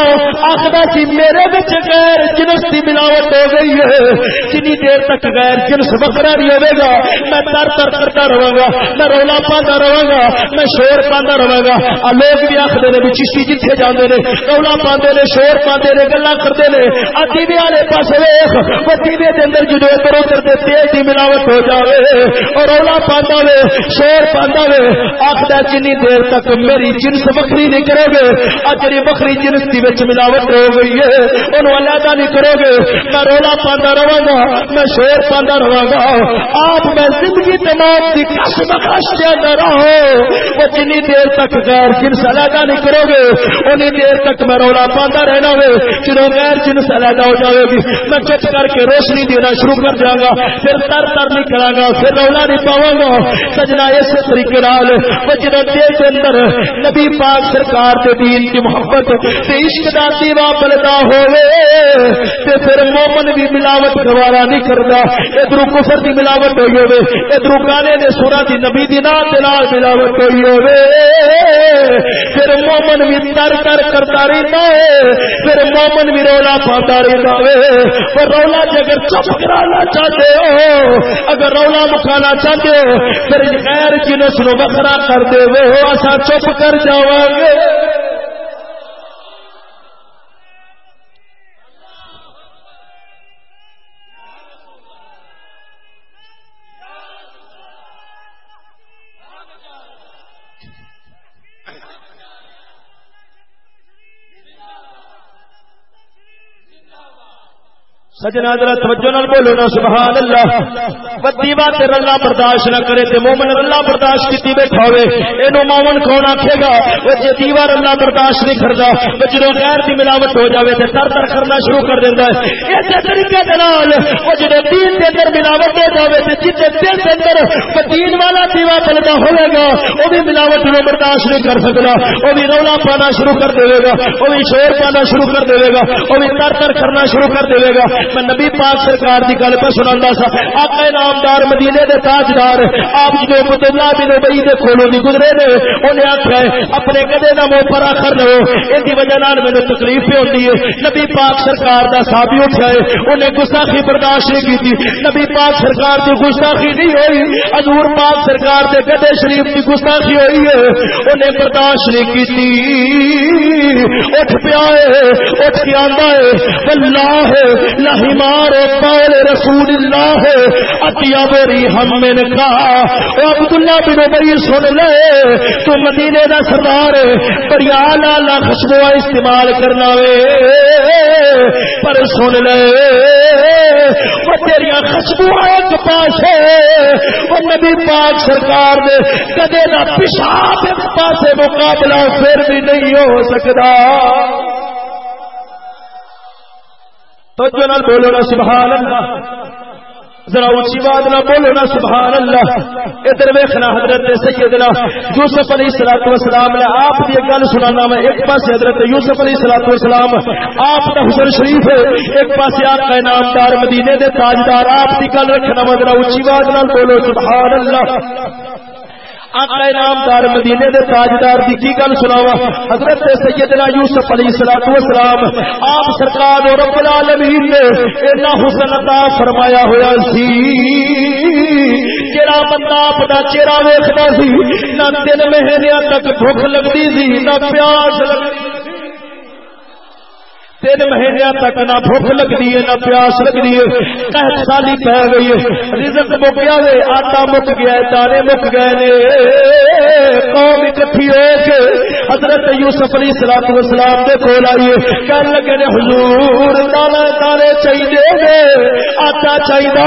آخر سی میرے بچ غیر جنس کی ملاوٹ ہو گئی ہے۔ جنی دیر تک غیر جنس بکرا نہیں ہوے گا۔ میں تر تر کرتا رہا گا۔ میں رولا پانا رہا گا۔ میں شور پانا رہا گا۔ لوگ بھی آخر نے بھی چشتی جتنے جانے نے۔ رولا پاندے نے، شور پاندے نے، گلا کرتے نے۔ آ دیوے والے پاس ویخ وہ دیوے کے اندر جدو ادھر ادھر تیل کی ملاوٹ ہو جائے اور رولا پانا وے، شور پانا وے۔ آخر جنی دیر تک میری جنس بکری نہیں کرو گے۔ اج جی بکری جنس کی بچ ملاوٹ ہو گئی ہے۔ انہوں علیحدہ نہیں کرو گے۔ میں رولا پانا رہا گا میں شور پانا رہا گا آپ میں زندگی تمام کی کس بخش کے اندر رہو وہ جنی دیر تک غیر جنس علیحدہ نہیں کرو گے۔ انہیں دیر تک میں رولا پانا رہنا وے۔ جنہوں غیر جنس علیحدہ ہو جائے گی۔ میں چپ کر کے روشنی دینا شروع کر دیا گا پھر تر تر نہیں کرا گا پھر رولا نہیں پاوا گا سجنا اس طریقے نال۔ جنا دل کے اندر نبی پاک سرکار کے دین کی محبت تے عشق دا دیوا بلدا ہوے تے پھر مومن بھی ملاوٹ گوارا نہیں کردا۔ ادھر کفر دی ملاوٹ ہوئی ہوے ادھر گانے دے سورا دی نبی دی نام دے نال ملاوٹ ہوئی ہوے پھر مومن بھی تر تر کرتا رہتا ہے، پھر مومن بھی رولا پاتا رہتا ہے۔ پر رولا جگر چپ کرانا چاہتے ہو، اگر رولا مکانا چاہتے ہو، پھر غیر جنس نو بکرا کر دے ہو اصا چپ کر جاؤ گے۔ سجنا ذرا توجہ نال بولو نا سبحان اللہ بدیوا تے رلا برداشت نہ کرے تے مومن رلا برداشت کیتی بیٹھا ہوے اینو مومن کون آکھے گا؟ او جے دیوا رلا برداشت نہیں کردا تے جدوں غیر دی ملاوٹ ہو جاوے تے تر تر کرنا شروع کر دیندا ہے۔ اسی طریقے دے نال او جدوں دین دے اندر ملاوٹ ہو جاوے تے جتے دل دے اندر دین والا دیوا بلدا ہوے گا او بھی ملاوٹ نو برداشت نہیں کر سکدا۔ او بھی رولا پانا شروع کر دے گا او بھی شور پانا شروع کر دے گا او بھی تر تر کرنا شروع کر دے گا۔ میں نبی پاک سرکار دی گل پہ سنا سا۔ آقا نامدار مدینے دے تاجدار، آپ جو عبداللہ بن ابئی دے کھولوں دی گزرے نے، انہیں آخیا اپنے کدے نہ منہ پر آخر لو ان کی وجہ نال مینو تکلیف پہ ہوتی ہے۔ نبی پاک سرکار دا صحابی اٹھا ہے، انہیں گستاخی برداشت نہیں کی نبی پاک سرکار کی گستاخی نہیں ہوئی، حضور پاک سرکار کے گدے شریف کی گستاخی ہوئی ہے۔ انہیں برداشت نہیں کی اٹھ پیا ہے، اٹھ کے آتا ہے۔ اللہ لاہی مار پال رسول اللہ اتیا بری ہم نے کہا عبداللہ بن بڑی سن لے، تو مدینے کا سردار بڑی آلہ خوشبو استعمال کرنا وے۔ پر سن لے وہ تیریا خوشبو ایک پاس وہ نبی پاک سرکار نے کدے نہ پیشاب ایک پاس مقابلہ پھر بھی نہیں ہو سکتا۔ تو جو بولو نا سبحان اللہ ذرا اونچی بات نہ بولو نا سبحان اللہ ادھر ویکھنا حضرت سیدنا یوسف علیہ الصلوۃ والسلام نے آپ دی گل سنانا میں، ایک پاس حضرت یوسف علیہ الصلوۃ والسلام، آپ دا حسن شریف ہے ایک پاس آپ کا انعامدار مدینے دے تاجدار، آپ دی گل رکھنا میں، ذرا اونچی بات نہ بولو سبحان اللہ آقا مدینے دے تاجدار دی کی گل سناوا حضرت سیدنا یوسف علیہ الصلوۃ والسلام آپ سرکار رب العالمین نے اتنا حسن عطا فرمایا ہوا سی۔ جڑا بندہ اپنا چہرہ ویکھدا سی، نہ تین مہینے تک بھوک لگدی سی، نہ پیاس لگدی تین مہینے تک نہ بھوک لگتی ہے، نہ پیاس لگتی ہے۔ سالی پی گئی ہے۔ رزق مک گیا ہے آٹا مک گیا ہے، دانے مک گئے نے۔ قوم اکٹھی ہو کے حضرت یوسف علیہ السلام والسلام دے کول آئیے کہنے لگے نے، حضور دانے دانے چاہیے نے، آٹا چاہیے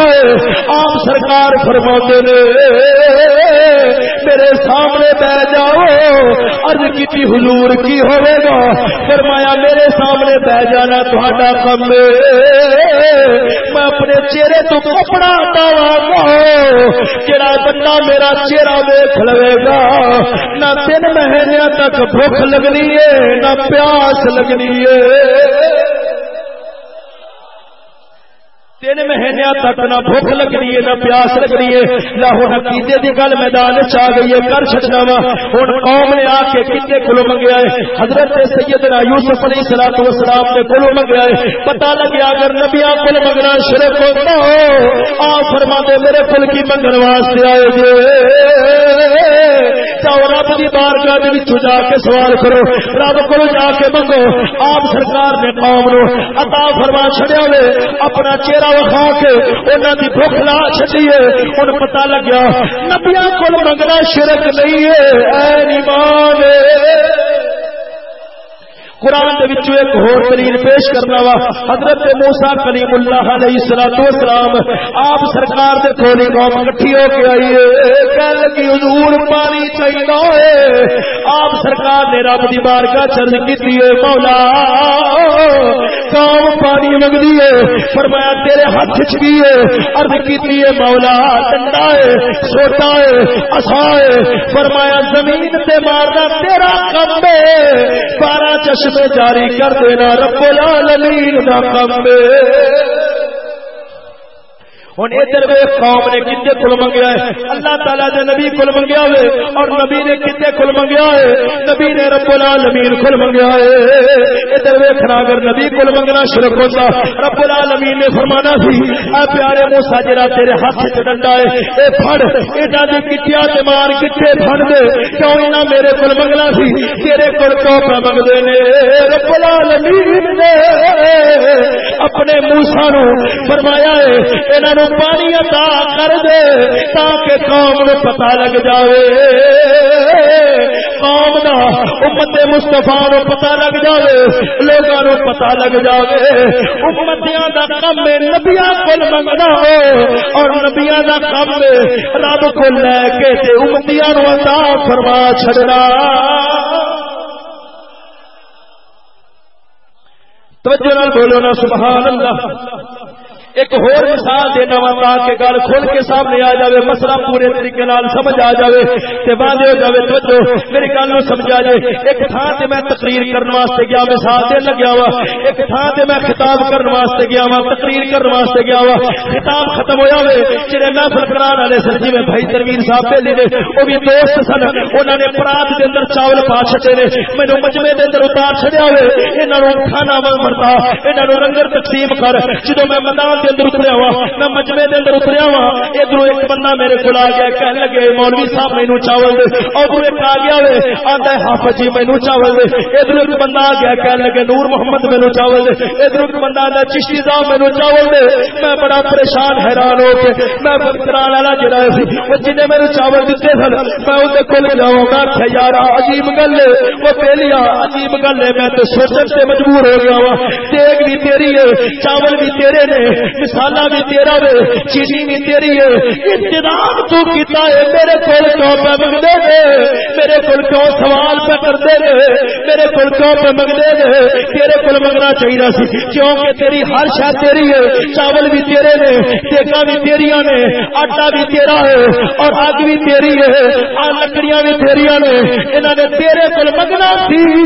آپ سرکار فرما نے، میرے سامنے بہ جاؤ ارد کی حضور کی ہوئے گا۔ فرمایا، میرے سامنے بہ جانا تھوڑا کم میں اپنے چہرے تو کپڑا ہٹاوا جڑا بندہ میرا چہرہ ویخ لے گا۔ نہ تین مہینے تک بھوک لگنی ہے، نہ پیاس لگنی ہے۔ تین مہینے تک نہ بھوک لگ رہی ہے، نہ پیاس لگ رہی ہے لاہو حقیقے کی گل میدان چ گئی ہے، کر چڑنا وا۔ ہوں قوم نے آ کے کتنے کلو منگیا ہے حضرت سیدنا یوسف علیہ السلام والسلام نے کلو منگیا ہے پتا لگیا اگر نبیا کل منگنا شرک ہوتا ہو آ فرما دے میرے کل کی منگن واسطے آئے گے؟ جاؤ رب کی بارگاہ کے جا کے سوال کرو، رب کو جا کے منگو۔ آپ سرکار نے قوم نو عطا فرما چھڑیا اپنا چہرہ وکھا کے انہوں کی بھوک لا چی ہوں پتا لگیا نبیا کو منگنا شرک نہیں ہے، اے ایمان قرآن ایک اور دلیل پیش کرنا وا، حضرت موسا کلیم اللہ علیہ الصلوۃ والسلام، آپ سرکار دے تھوڑی قوم اکٹھی ہو کے آئی ہے، کہنے لگی، حضور پانی چاہیے آپ سرکار نے رب دی بارگاہ چرج کیتی ہے، مولا قوم پانی منگدی ہے، فرمایا، تیرے ہاتھ چ بھی ہے، عرض کیتی ہے، مولا، ڈنڈا ہے چھوٹا ہے اسا ہے۔ فرمایا، زمین تے مارنا تیرا کم ہے، بارہ چشم میں جاری کر دینا رب العالمین دا کم ہوں ادھر قوم نے کتنے کل منگیا ہے؟ اللہ تعالیٰ نے نبی کل منگیا ہوئے اور نبی نے کتنے کل منگیا ہے نبی نے رب العالمین کل منگیا ہے ادھر ویخنا اگر نبی کل منگنا شروع ہوتا رب العالمین نے فرمانا سی، اے پیارے موسا جرا تیرے ہاتھ سے ڈنڈا ہے، اے پھڑ ایڈا دی کٹیا تے مار کتنے پھڑ دے، کیوں نہ میرے کل منگنا سی؟ تیرے کل کیوں پہ منگتے نے؟ رب العالمین نے اپنے موسا نو فرمایا ہے انہوں پانی عطا کر دے تاکہ قوم نو پتہ لگ جاوے۔ قوم دا امت مصطفیٰ نو پتہ لگ جاوے، لوگاں نو پتہ لگ جاوے۔ امتیاں دا کم ہے نبیاں کول منگنا ہو۔ اور نبیاں دا کم رب کو لے کے تے امتیاں نو عطا فرما چھڑنا توجہ نال بولو نا، سبحان اللہ۔ ایک اور مثال دینا وا تاکہ گل کھل کے سامنے آ جائے مسئلہ پورے طریقے نال سمجھ آ جائے تے بعد ہو جائے توجہ، میری گل نو سمجھا جائے ایک تھان تے میں تقریر کرنے واسطے گیا مثال دین لگیا وا ایک تھان تے میں خطاب کرنے واسطے گیا وا تقریر کرنے واسطے گیا وا خطاب ختم ہویا وے، جڑے محفل کرانے والے سن جی میں بھائی ترویر صاحب پہلے نے او بھی دوست سن۔ انہاں نے پرات دے اندر چاول پا چھٹے نے۔ مینوں مجمے دے اندر اتار چھڑیا وے۔ انہاں نو کھانا مرتا، انہاں نو رنگر تقسیم کر۔ جدوں میں میدان دے اندر اتریا وا میں مجمے دے اندر اتریا وا۔ ادھر ایک بندہ میرے کو آ گیا کہنے لگے، مولوی صاحب مینو چاول دے۔ ادھر ایک آ گیا وے آتا ہے، حافظ جی مینو چاول دے۔ ادھر ایک بندہ آ گیا کہنے لگے، نور محمد مینو چاول دے۔ ادھر ایک بندہ آتا چشتی صاحب مینو چاول دے۔ میں بڑا پریشان، حیران ہو کے، میں کران والا جڑا سی جن میرے چاول دیتے سن، میں وہ کول جاؤں گا یار، عجیب گل وہ پہلی عجیب گل ہے۔ میں تو سوچن سے مجبور ہو گیا وا۔ دیگ بھی تیری ہے، چاول بھی تیرے نے۔ مسالہ بھی تیرا وے چینی بھی تیری ہے انتظام تو کیتا ہے، میرے کول کیوں پہ منگدے نے میرے کول کیوں سوال پہ کرتے نے میرے کول کیوں پہ منگدے نے تیرے کول منگنا چاہیے سی، کیونکہ تیری ہر شاید تیری ہے۔ چاول بھی تیرے نے ٹیکا بھی تیری نے، آٹا بھی تیرا ہے اور اگ بھی تیری ہے۔ اور لکڑیاں بھی تیریا نے۔ انہوں نے تیرے کول منگنا سی۔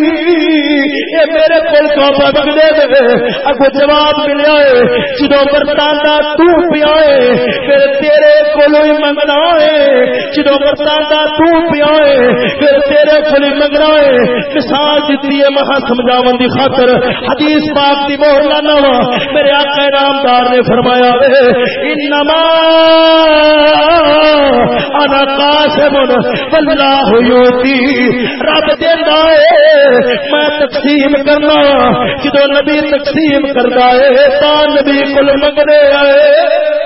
یہ میرے کول کیوں پہ منگدے نے اگو جواب ملیا ہے جدو برتانا تو پیا پھر تیرے کو منگنا ہے جدو برتانا تو پیا پھر تیرے کو منگنا ہے مثال دیتی ہے مہا سمجھاو کی خاطر حدیث پاک کی مہر لانا وا میرے آقا نامدار نے فرمایا انما انا قاسم والله يؤتي رب دینا ہے میں تقسیم کرنا جدو نبی تقسیم کرتا ہے تا نبی کل منگنے آئے۔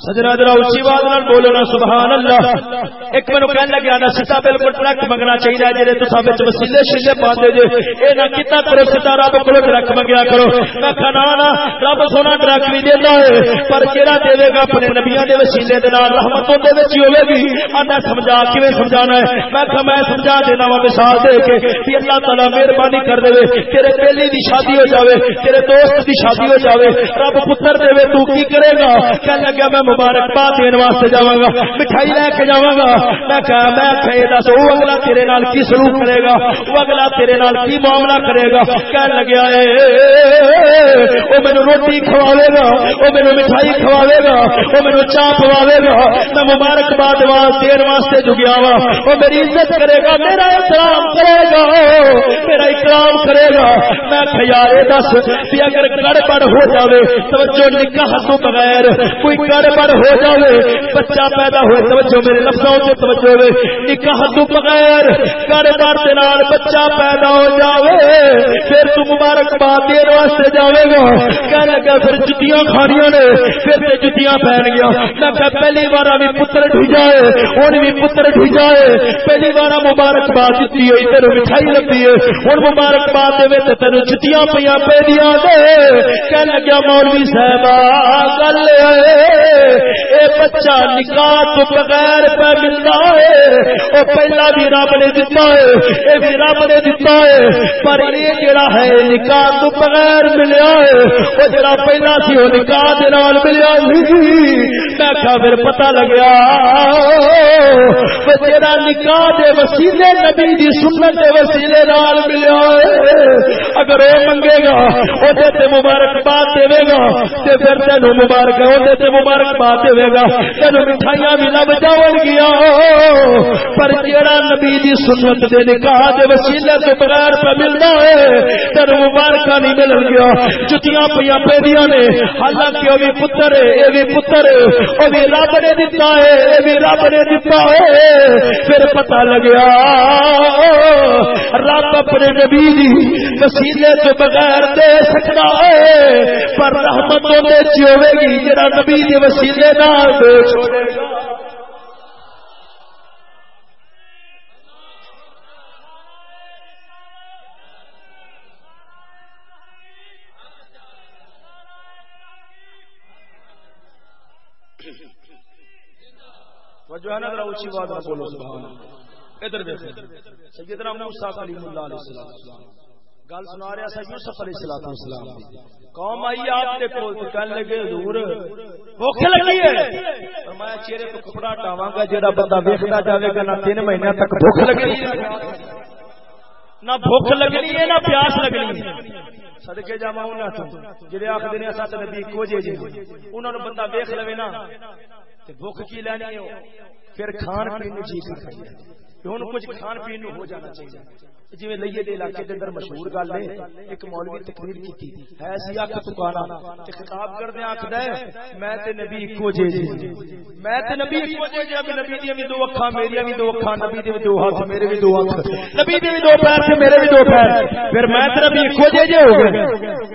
سجنا ذرا اچھی نال بولنا سبحان اللہ ایک مینو لگا نا بالکل ٹرک منگنا چاہیے وسیلے شیلے نہ کتا کرو رب ٹرک منگیا کرو۔ میں کھانا رب سونا ٹرک بھی ہے، پر دے گا؟ اپنے کے وسیلے کے رحمت ہی ہوے گی۔ سمجھا کیون سمجھانا ہے؟ میں کہ میں سمجھا دینا وا مثال دے کے کہ اللہ تعالیٰ مہربانی کر دے، تیرے پہلی دی شادی ہو جاوے، تیرے دوست دی شادی ہو جاوے، رب پتر دے تو کی کرے گا؟ کہنے لگا میں مبارکباد دین واسطے جاواں گا، مٹھائی لے کے جاواں گا۔ میں کہا، میں کہے دس او اگلا تیرے نال کی سلوک کرے گا؟ او اگلا تیرے نال کی معاملہ کرے گا؟ کہنے لگیا، اے او مینوں روٹی کھواوے گا، او مینوں مٹھائی کھواوے گا، او مینوں چاہ پواوے گا۔ میں مبارکباد واسطے دین واسطے جگیا وا او میری عزت کرے گا، میرا احترام کرے گا، میرا اکرام کرے گا۔ میں خیارے دس کہ اگر گڑبڑ ہو جاوے، توجہ نکاح تو بغیر کوئی گڑبڑ گڑبڑ ہو جاوے، بچہ پیدا ہوئے، توجہ میرے لفظوں سے توجہ ہوئے۔ نکاح تو بغیر گڑبڑ کے نال بچہ پیدا ہو جاوے، پھر تو مبارک باد دیر واسطے جاوے گا۔ کہنے لگا، پھر جتیاں کھانیاں نے، پھر تے جتیاں پہن گیا۔ میں کہ پہلی بار بھی پتر ڈھی جائے، ہن بھی پتر ڈھی جائے۔ پہلی بار مبارک باد دیتی ہوئی تیرے مٹھائی لگی ہے ہن مبارک باد دے تے تینوں جتیاں پیاں پہ دیا دے کہنے لگا، مولوی صاحب گل ہے۔ اے بچہ نکاح تو بغیر پہ ملتا ہے وہ پہلا بھی رب نے دتا ہے، اے بھی رب نے دتا ہے، پر یہ جڑا ہے نکاح تو بغیر ملیا ہے، وہ جڑا پہلا سی وہ نکاح دے نال ملیا نہیں میں کہا پھر پتہ لگیا، وہ جڑا نکاح دے وسیلے نبی دی سنت دے وسیلے نال ملیا ہے۔ اگر وہ منگے گا وہ تے مبارکباد دے گا، تے پھر تینوں مبارک ہے تے مبارک بات ہوے گا۔ تین مٹھائیاں بھی لب جاؤ گیا۔ پر جیڑا نبی دی سنت دے نکاح دے وسیلے تو بغیر پہ ملنا ہے تین مبارکہ نہیں مل گیا۔ جتیاں پہ پہ نے، حالانکہ وہ بھی پتر ہے یہ بھی پتر ہے۔ وہ بھی رب نے دتا ہے یہ بھی رب نے دتا ہے۔ پھر پتہ لگیا۔ رب اپنے نبی دی وسیلے تو بغیر دے سکتا ہے، پر رحمت ہوے گی، جڑا نبی دی وسیلے چھوڑے گا۔ جو ہے نا، ذرا اونچی بات بولو، سبحان ادھر دیکھو۔ سیدنا موسی کلیم اللہ علیہ السلام۔ گل سنا رہا سا یوسف علیہ السلام قوم آئی آپ کے کول کہنے لگے، حضور بھوک لگی ہے۔ میں چہرے تو کپڑا ہٹاواں گا جڑا بندہ ویکھدا جاوے گا نہ تین مہینے تک بھوک لگی نہ بھوک لگنی ہے، نہ پیاس لگنی ہے۔ سدکے جا جی آخر نے سات نبی کو جے جی انہوں نے بندہ ویخ لو نا بھوک کی لینی ہے۔ پھر کھان پین جی کر کچھ کھان پین ہو جانا چاہیے۔ جی لئیے دے علاقے کے اندر مشہور گل ہے ایک مولوی تقریر کی تھی ہے سی اک پکانا تے خطاب کر دے آکھدا ہے، میں تے نبی اکو جے جی۔ میں تے نبی اکو جے جے ابھی نبی دی دو اکھاں میری بھی دو اکھاں، نبی دی دو ہاتھ، میرے بھی دو ہاتھ نبی دی دو پیر تے میرے بھی دو پیر۔ پھر میں تے نبی اکو جے جے ہو گئے۔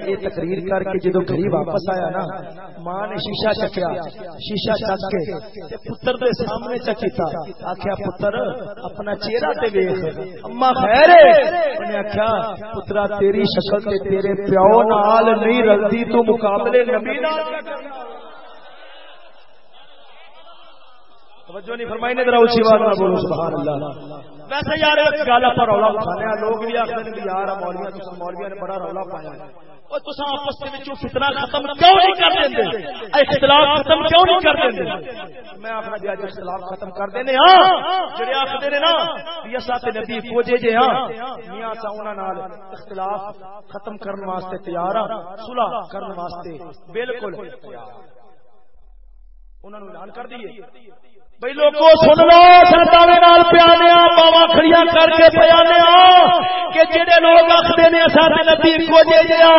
یہ تقریر کر کے جدوں گھر واپس آیا نا، ماں نے شیشہ چکیا شیشہ چک کے تے پتر دے سامنے چکیتا آکھیا، پتر اپنا چہرہ تے ویکھ۔ اما خیر انہیں آخیا پترا تیری شکل تے تیرے پیو نال نہیں رلتی تو مقابلے نبی نال توجہ نہیں فرمائی نے ذرا اونچی آواز میں بولو سبحان اللہ۔ ویسے یار ایک گل اپ رولا اٹھانے لوگ بھی آخر یار مولوی مولوی نے بڑا رولا پایا آپس فتنا ختم کیوں نہیں کر دیں اختلاف ختم کیوں نہیں کر دیں میں اپنا جی اختلاف ختم کر دینے ہاں۔ جڑے آخر نے نا تے نبی فوجے جے ہاں میاں انہاں نال اختلاف ختم کرنے واسطے تیار ہاں صلح کرنے واسطے بالکل تیار۔ انہاں اعلان کر دیے بھائی لوگوں سن لو سنتاوے نال پیانے باوا کھڑیاں کر کے پیانے کہ جڑے لوگ آخر نے سارے نبی کو جے جیا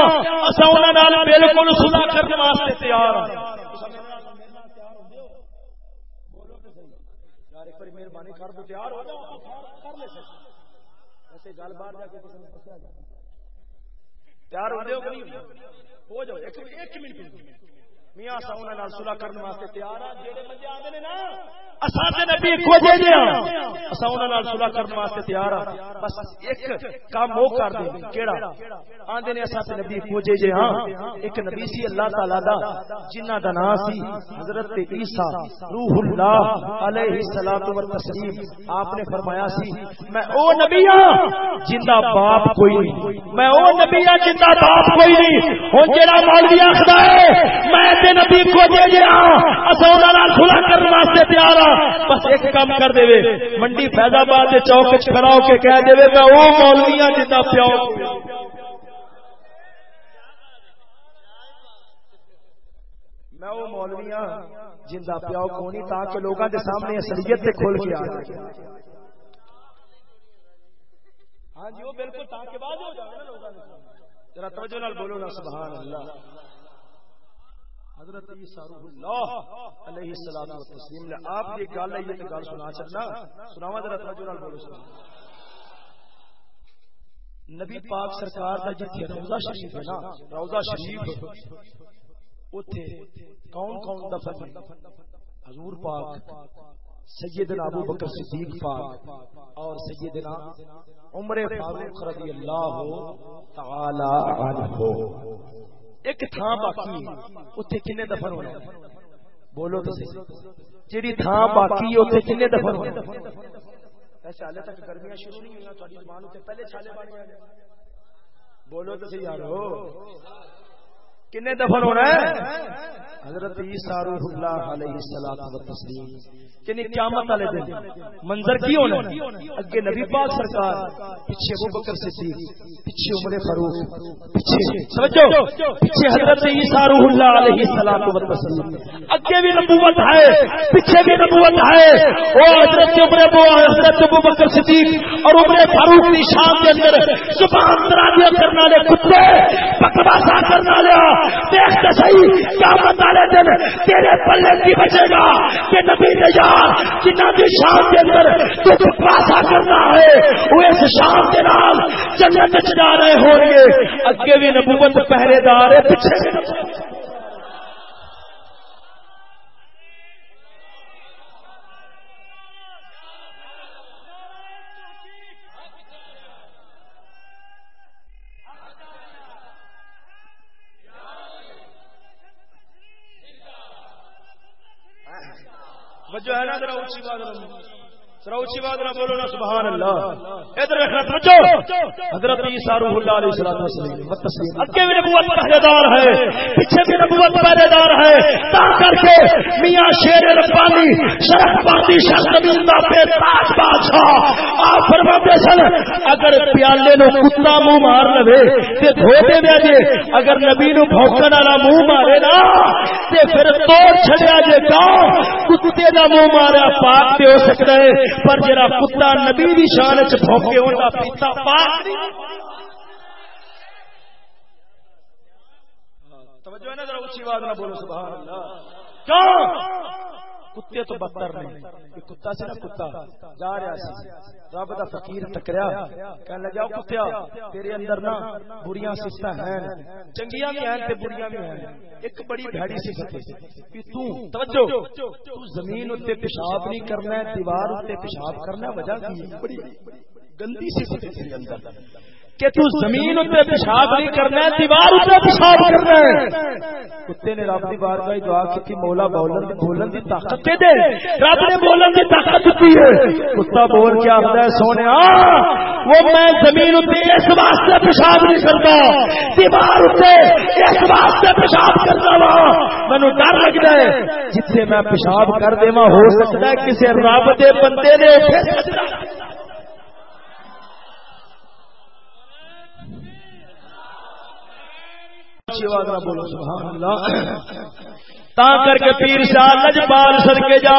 اسا انہاں نال بالکل صلح کرنے واسطے تیار ہاں۔ مہربانی کر دو، تیار ہو جاؤ کر لے ایسے گل بات جا کے تیار ہو جاؤ ہو جاؤ۔ ایک منٹ۔ میاں سا انہاں نال صلح کرنے واسطے تیار ہاں جڑے بندے آندے نے نا اساں تے نبی کو دے دیا اساں انہاں نال صلح کرنے واسطے تیار ہاں بس ایک کام وہ کر دے کیڑا؟ آندے نے تے نبی کو ہاں۔ ایک نبی سی اللہ تعالی دا جنہ دا نام سی حضرت عیسی روح اللہ علیہ الصلوۃ والتسلیم۔ آپ نے فرمایا سی میں او نبی ہاں جندا باپ کوئی نہیں۔ میں او نبی ہاں جندا باپ کوئی نہیں۔ ہن جڑا مولوی آکھدا ہے میں نبی کو دے دیا۔ سلا کرنے واسطے تیار ہاں۔ بس ایک کام کر دے وے۔ منڈی فیض آباد کے چوک کھڑا ہو کے کہہ دے وے، میں وہ مولوی ہاں جتا پیو۔ میں وہ مولوی ہاں جندا پیو کونی تاکہ لوگوں کے سامنے اصلیت سے کھول کے آ جائے۔ ہاں جی وہ بالکل تاکہ بعد ہو جائے نا لوگاں دے سامنے۔ ذرا توجہ نال بولو نا، سبحان اللہ۔ حضرت اللہ علیہ السلام و تسلیم نے آپ یہ گل ہے، یہ گل سنا چلنا سناوا ذرا توجہ نال بولو سنا۔ نبی پاک سرکار دا جتھے روضہ شریف ہے نا روضہ شریف۔ اوتھے کون کون دفن حضور پاک، سیدنا ابو بکر صدیق پاک اور سیدنا عمر فاروق رضی اللہ تعالی عنہ۔ ایک تھان باقی اتنے کنے دفن ہونے بولو تو جیڑی تھان باقی اتنے کنے دفن ہونا چالے تک گرمیاں شروع نہیں ہوئی تھوڑی زبان پہلے بن گئے بولو تو صحیح یارو۔ کنے دفن ہونا ہے؟ حضرت عیسیٰ روح اللہ علیہ السلام و تسلیم۔ یعنی قیامت والے دن منظر کی ہونا اگے نبی پاک سرکار پیچھے ابو بکر صدیق پیچھے عمر فاروق پیچھے سمجھو؟ پیچھے حضرت عیسیٰ روح اللہ علیہ الصلوۃ والتسلیم اگے بھی نبوت ہے پیچھے بھی نبوت ہے۔ او حضرت عمر ابو حضرت ابو بکر صدیق اور عمر فاروق کی شان کے اندر زبان درازیاں کرنے والے کتے بکواسا کرنے والے دیکھ تو صحیح قیامت والے دن تیرے پلے کی بچے گا کہ نبی نے یاد جنہ کی شام کے اندر تو پاسا کرنا ہے، وہ اس شام کے نام جنت جا رہے ہوں گے اگے بھی نبوت پہرے دار ہے، پیچھے بھی جو ہے نا ذرا اونچی بات سروچی بات نہ بولو نا سبحان اللہ۔ ادھر توجہ حضرت عیسیٰ روح اللہ علیہ الصلوۃ والسلام۔ اگے بھی نبوت پہرے دار ہے پیچھے بھی نبوت پہرے دار ہے۔ تا کر کے میاں شیر ربانی شرف پاتی شاہ زمین دا پہ تاج بادشاہ۔ آپ فرماتے سن اگر پیالے نو کتا منہ مار لوے تے دھوتے دے دے اگر نبی نو بھوکن والا منہ مارے نا تے پھر توڑ چھڑیا جے گاؤں کتے دا منہ مارا پاک تے ہو سکتا ہے۔ پر جرا کتا نبی دی شان چ بھوکے ہونا پیتا پاک توجہ ہے نا ذرا اونچی آواز نہ بولو سبحان اللہ۔ کیوں؟ کتے تو بدتر نہیں۔ یہ کتا سی نا کتا۔ جا رہا سی۔ رب دا فقیر ٹکریا۔ کہنے لگا، او کتیا، تیرے اندر نا بڑیاں سفت ہیں۔ چنگیاں بھی ہیں تے بڑیاں بھی ہیں۔ ایک بڑی بھڑی صفت ہے۔ کہ تو، توجہ۔ تو زمین تے پیشاب نہیں کرنا ہے، دیوار تے پیشاب کرنا ہے، وجہ کی بڑی گندی صفت ہے تیرے اندر۔ کہ تو زمین اتنے پیشاب نہیں کرنا ہے، دیوار اتنے پیشاب کرنا ہے۔ کتے نے رب کی بار کا دعا کی کہ مولا بولن بولن کی طاقت دے دے۔ رب نے بولن کی طاقت دی ہے۔ کتا بول کے آخر ہے سونے وہ میں زمین اتنے اس واسطے پیشاب نہیں کرتا۔ دیوار اتنے اس واسطے پیشاب کرتا وا مینو ڈر لگتا ہے۔ جتنے میں پیشاب کر دے ہو سکتا ہے کسی رب دے بندے نے اٹھے سکتا بولو سبحان اللہ۔ تا کر کے پیر شاہ لجپال سر کے جا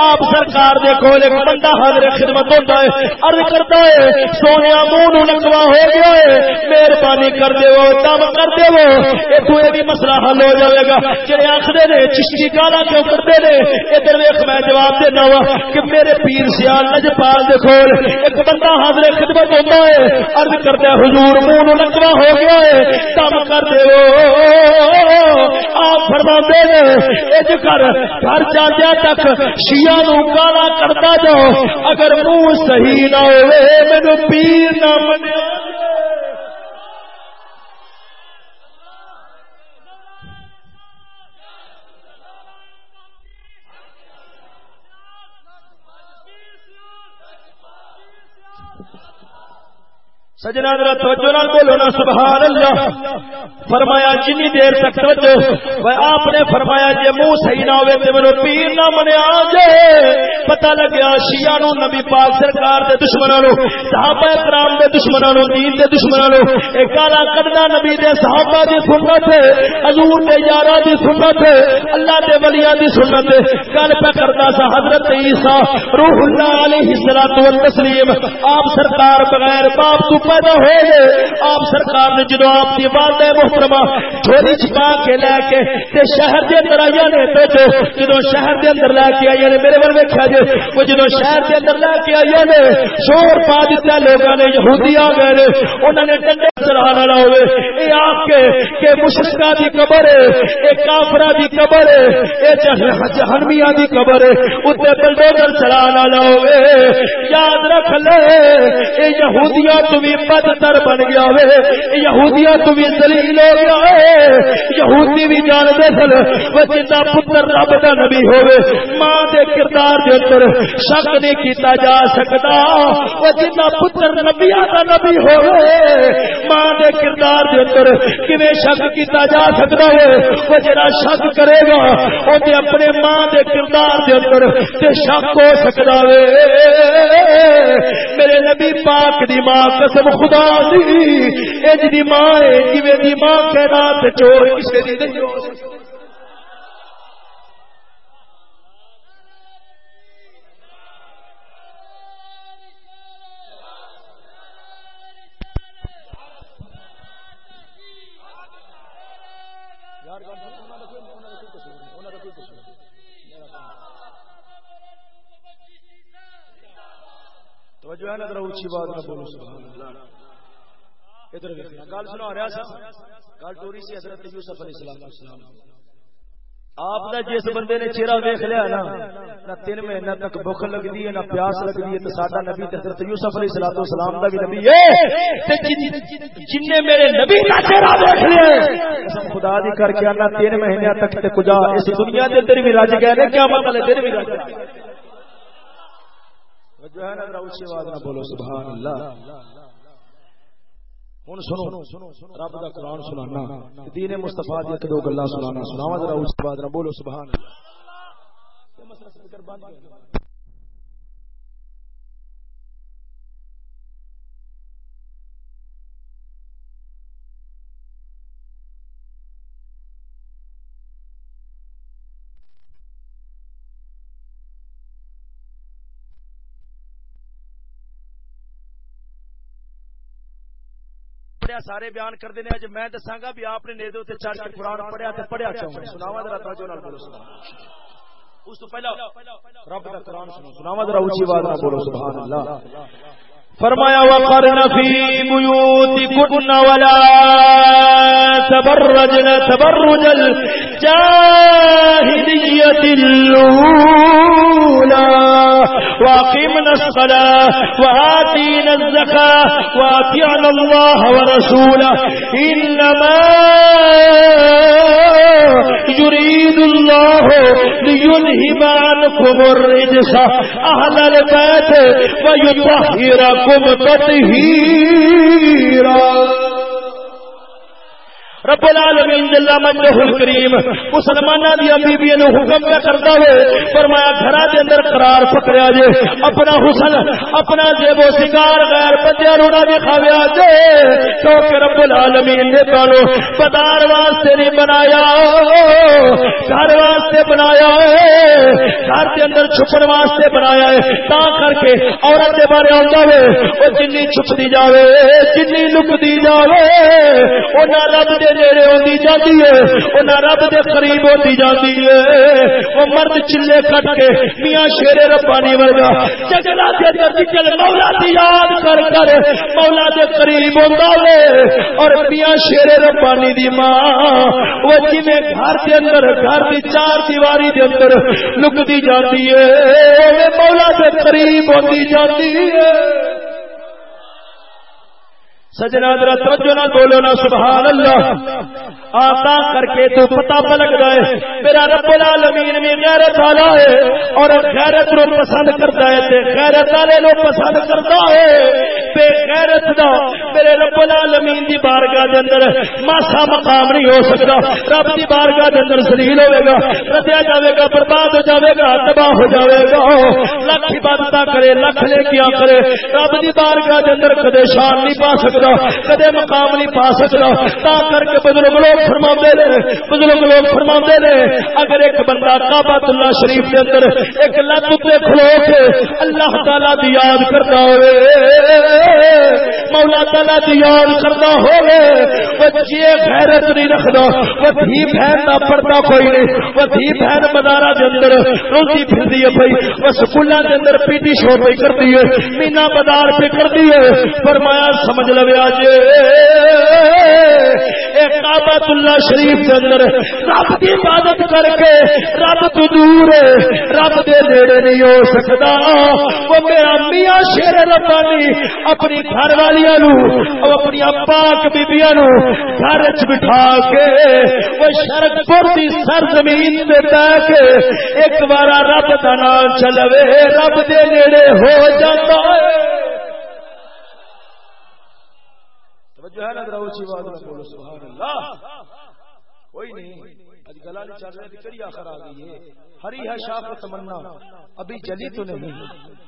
آپ سرکار دے کول ایک بندہ حاضر خدمت ہوتا ہے، عرض کرتا ہے سونے منہ نو لگوا ہو گیا ہے، مہربانی کر دے وہ دم کر دے وہ یہ بھی مسئلہ حل ہو جائے گا۔ جڑے آخر نے، چشتی گالا کیوں کرتے نے؟ ادھر ویخ میں جواب دینا وا کہ میرے پیر سیال لجپال دے کول ایک بندہ حاضر خدمت ہوتا ہے۔ عرض کرتا ہے، حضور منہ نو لگوا ہو گیا ہے، دم کر دے وہ آپ فرما نے، اج کر، گھر جاندیا تک شیا نو گالا کرتا جاؤ اگر منہ صحیح نہ ہوئے مینو پیر نہ منیا. سجنا ذرا توجہ نال بولو نا سبحان اللہ فرمایا، جنی دیر تک توجہ۔ وہ آپ نے فرمایا، جے منہ صحیح نہ ہوے تے میرے پیر نہ منیا جے پتہ لگیا، شیعہ نو، نبی پاک سرکار دے دشمناں نو صحابہ کرام دے دشمناں نو دین دے دشمناں نو اے کالا کڈنا نبی دے صحابہ دی سنت ہے، حضور دے یاراں دی سنت ہے، اللہ دے ولیاں دی سنت ہے۔ کل پہ کردا سا حضرت عیسی، روح اللہ علیہ الصلوۃ والتسلیم۔ آپ سرکار بغیر باپ تو پیدا ہوئے گئے آپ سرکار نے جدو آپ کی والدہ محترمہ جھولی چھپا کے لے کے تے شہر دے اندر آئی نے بیٹھو جدو شہر دے اندر لے کے آئی نے، میرے بل ویکھا جے جی، وہ جدو شہر دے اندر لے کے آئی نے شور پا دیتا لوگوں نے، یہودی آ گئے نے انہوں نے ڈنڈے چلانا نہ ہوئے۔ اے آپ کے کہ مشرکہ دی قبر ہے، اے کافرہ دی قبر ہے، اے جہنمیہ دی قبر ہے، اتنے بلڈوزر چلانا نہ ہوئے۔ یاد رکھ لے، اے یہودیاں تمہیں بدتر بن گیا وے۔ یہودیاں تم دلیل ہو گیا ہے یہودی بھی جان دے سن وہ جنہ پتر رب دا نبی ہوے ماں دے کردار دے اندر شک نہیں کیتا جا سکتا۔ وہ جنہ پتر نبیاں دا نبی ہوے ماں دے کردار دے اندر کیویں شک کیتا جا سکتا ہے وہ جڑا شک کرے گا، او تے اپنے ماں دے کردار دے اندر تے شک ہو سکتا وے۔ میرے نبی پاک دی ماں قسم خدا دی اج جی دی ماں اے جویں جی دی ماں کائنات چور کسے دی نہیں ہو سکتی۔ توجہ ہے نا ذرا اونچی بات نہ بولو، سبحان اللہ۔ ادھر دیکھنا گل سنا رہا سا گل ٹوری سی حضرت یوسف علیہ السلام السلام۔ آپ دا جس بندے نے چہرہ ویکھ لیا نا، نہ تین مہینہ تک بھوک لگدی ہے، نہ پیاس لگدی ہے تے ساڈا نبی تے حضرت یوسف علیہ الصلوۃ والسلام دا بھی نبی ہے۔ تے جن نے میرے نبی دا چہرہ ویکھ لیا قسم خدا دی کر کے انا تین مہینے تک تے کجا اس دنیا دے اندر بھی رج گئے نے کیا مطلب ہے بھی رج گئے۔ بولو، سبحان اللہ۔ ہوں سنو، رب کا قرآن سنانا۔ دین مستفا دی ایک دو گلا سنانا۔ سناوا ذرا اس بعد بولو، سبحان اللہ۔ پڑھیا، سارے بیان کر دینے، اج میں دساں گا بھی آپ نے نیدے تے چڑھ کے قرآن پڑھیا تے پڑھیا کیوں؟ سناواں ذرا توجہ نال بولو سبحان اس تو پہلا، رب دا قرآن سنو، سناواں ذرا اونچی آواز نال بولو، سبحان اللہ۔ فرمایا وقرن فی بیوتکن ولا تبرجن تبرج الجاہلیت الاولى واقمنا الصلاة وآتينا الزكاة وأطيعنا الله ورسوله إنما يريد الله لينهم عنكم الرجس أهل البيت ويطهركم تطهيرا رب العالمین جل مجدہ الکریم مسلماناں دی بیبییاں نو حکم پہ کردا ہے فرمایا گھراں دے اندر قرار پکڑیا جے، اپنا حسن، اپنا زیب و سنگار غیر بندیاں نو نہ دکھاویا جے، کیونکہ رب العالمین نے تانوں پدار واسطے نہیں بنایا، گھر واسطے بنایا ہے، گھر دے اندر چھپن واسطے بنایا ہے، تا کر کے عورت دے بارے آندا ہے او جنی چھپدی جاوے، جنی لکدی جاوے او نہ رب دے نیڑے ہوتی جاتی ہے وہ نہ رب دے قریب ہوتی جاتی ہے۔ وہ مرد چلے کٹ کے میاں شیر ربانی ورگا جگلا دے اندر نکل مولا دی یاد کر کر مولا دے قریب ہوتا ہے اور میاں شیر ربانی دی ماں وہ جی میں گھر کے اندر، گھر کی چار دیواری دے اندر لکتی جاتی ہے۔ مولا دے قریب ہوتی جاتی ہے۔ سجنا درا توجہ نہ بولو نا سبحان اللہ آتا کر کے تو پتہ پلک جائے۔ میرا رب العالمین بھی غیرت والا ہے اور غیرت نو پسند کرتا ہے تے غیرت والے نو پسند کرتا ہے۔ بے غیرت دا میرے رب العالمین دی بارگاہ دے اندر ماسا مقام نہیں ہو سکتا۔ رب دی بارگاہ دے اندر ذلیل ہوے گا ردیا جاوے گا، برباد ہو جاوے گا، تباہ ہو جاوے گا۔ لاکھ عبادت کرے لاکھ نیکیاں کرے۔ رب دی بارگاہ دے اندر کدے شان نہیں پا سکتا۔ سکتا، کدے مقام نہیں پا سکتا۔ تا کر کے بزرگ لوگ فرما نے، بزرگ لوگ فرما نے، اگر ایک بندہ کابت اللہ شریف کے اندر ایک لت اتنے کھلو کے اللہ تعالی دی یاد کرتا ہوئے، مولا تعالی دی یاد کرتا ہوئے، وہ جی غیرت نہیں رکھدا وہ دھی بہن کا پڑتا کوئی نہیں، وہ دھی بہن مدارا کے اندر روزی پھرتی ہے بھائی، وہ سکولوں کے اندر پیٹی شور پہ کرتی ہے، مینا بازار پہ کرتی ہے۔ فرمایا، سمجھ لو کابت اللہ شریف کے اندر رب کی عبادت کر کے رب تو دور ہے، رب دے نیڑے نہیں ہو سکتا۔ وہ میرا میاں شیر ربانی، اپنی گھر والیا نو اپنی پاک بیبیا نو گھر چ بٹھا کے، وہ شرک پور کی سر زمین پہ کے ایک بار رب کا نام چلوے، رب دے نیڑے ہو جاتا ہے۔ جو ہے نا اچھی بات بولو، سبحان اللہ۔ کوئی نہیں اج گلا نہیں چل رہا کڑی آخر آ گئی ہے۔ ہری ہے شاپ تمنا۔ ابھی جلی تو نہیں،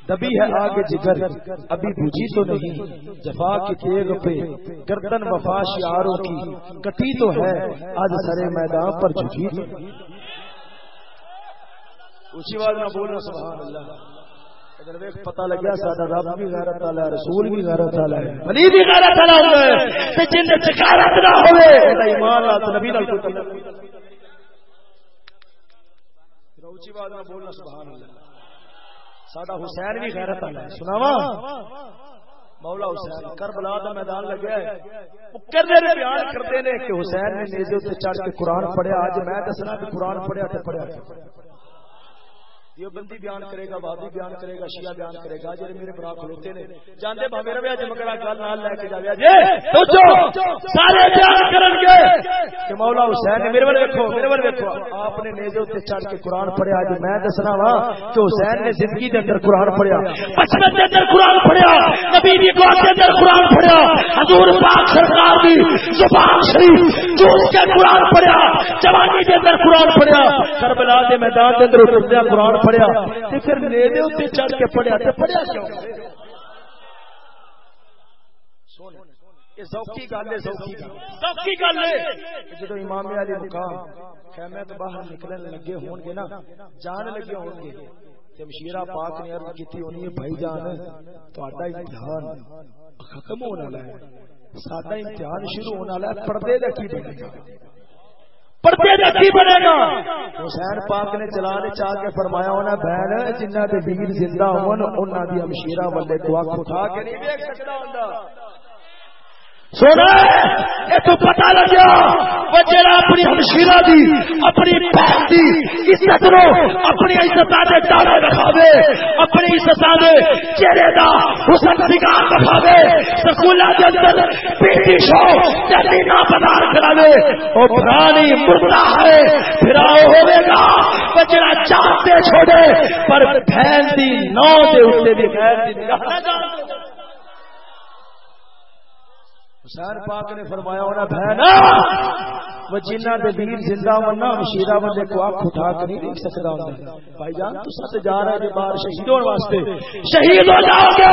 دبی ہے آگے جگر۔ ابھی بجھی تو نہیں، جفا کی تیغ پہ گردن وفا شعاروں کی۔ کٹی تو ہے، آج سرے میدان پر جھکی۔ اچھی بات نہ بولنا سبحان اللہ۔ پتا لگیا سارا رب بھی غیرت والا ہے رسول بھی غیرت والا ہے۔ ولی بھی غیرت والا ہوندا ہے۔ تے جن دے چکارت نہ ہوے اے ایمان نال نبی نال کوئی روچی بات نہ بولنا سبحان اللہ۔ ساڈا حسین بھی غیرت والا ہے۔ مولا حسین کربلا دا میدان لگا ہے۔ کرنے نے بیان کرتے نے کہ حسین نے نیزے تے چڑھ کے قرآن پڑھیا۔ اج میں دسنا کہ قرآن پڑھیا تے پڑھیا۔ دیوبندی بیان کرے گا بابی بیان کرے گا شیعہ بیان کرے گا جڑے میرے برا کھلوتے نے۔ جاندے بھاوے رویا جے مگر گل نال لے کے جاویا جے سوچو! سارے بیان کرن گے کہ مولا حسین میرے ول دیکھو میرے ول دیکھو آپ نے نیزے تے چڑھ کے قران پڑھیا اج میں دسنا وا کہ حسین نے زندگی دے اندر قران پڑھیا۔ بچپن دے اندر قران پڑھیا نبی دی دعا دے اندر قران پڑھیا۔ حضور پاک سرکار دی زبان شریف جو اس کے قران پڑھیا۔ جوانی دے اندر قران پڑھیا۔ کربلا دے میدان دے اندر اتریا قران پڑھیا تے پھر نیڑے تے چڑھ کے پڑھیا تے پڑھیا کیوں؟ سوکھی گل ہے سوکھی گل۔ ہے۔ جدو امام علی مقام خیمے تو باہر نکلن لگے ہون گے نا جان لگے ہون گے تے مشیرہ پاک نے عرض کیتی ہونی ہے بھائی جان تہاڈا امتحان ختم ہونے والا ہے ساڈا امتحان شروع ہونے والا ہے پردے دا کی بنے گا؟ پردے کا کی بنے گا؟ حسین پاک نے چلا چاہ کے فرمایا ہونا بہن جنہ دے ویر زندہ ہون، انہاں دی ہمشیرہ والے تو اکھ اٹھا کے نہیں دیکھ سکتا ہوندا۔ سونا یہ تو پتا لگا وہ جڑا اپنی ہمشیرہ دی، اپنی بہن دی، عزت نو اپنی عزت دے ڈالے رکھاوے اپنی عزت دے چہرے دا حسن سنگار رکھاوے سکولا دے اندر پی شو تے دینا بازار کراوے او پرانی مردہ ہے پھر ہوے گا، وہ جڑا چاہتے چھوڑے، پر بہن دی نو دے اوتے دی غیر دی نگاہ نہ جان حسین پاک نے فرمایا ہونا بہن وہ جنہ دے دین زندہ ہونا مشیرہ بندے کو آنکھ اٹھا کے نہیں دیکھ سکتا ہوں۔ بھائی جان، تو ساتھ جا رہا ہے باہر شہید ہونے واسطے۔ شہید ہو جاؤ گے!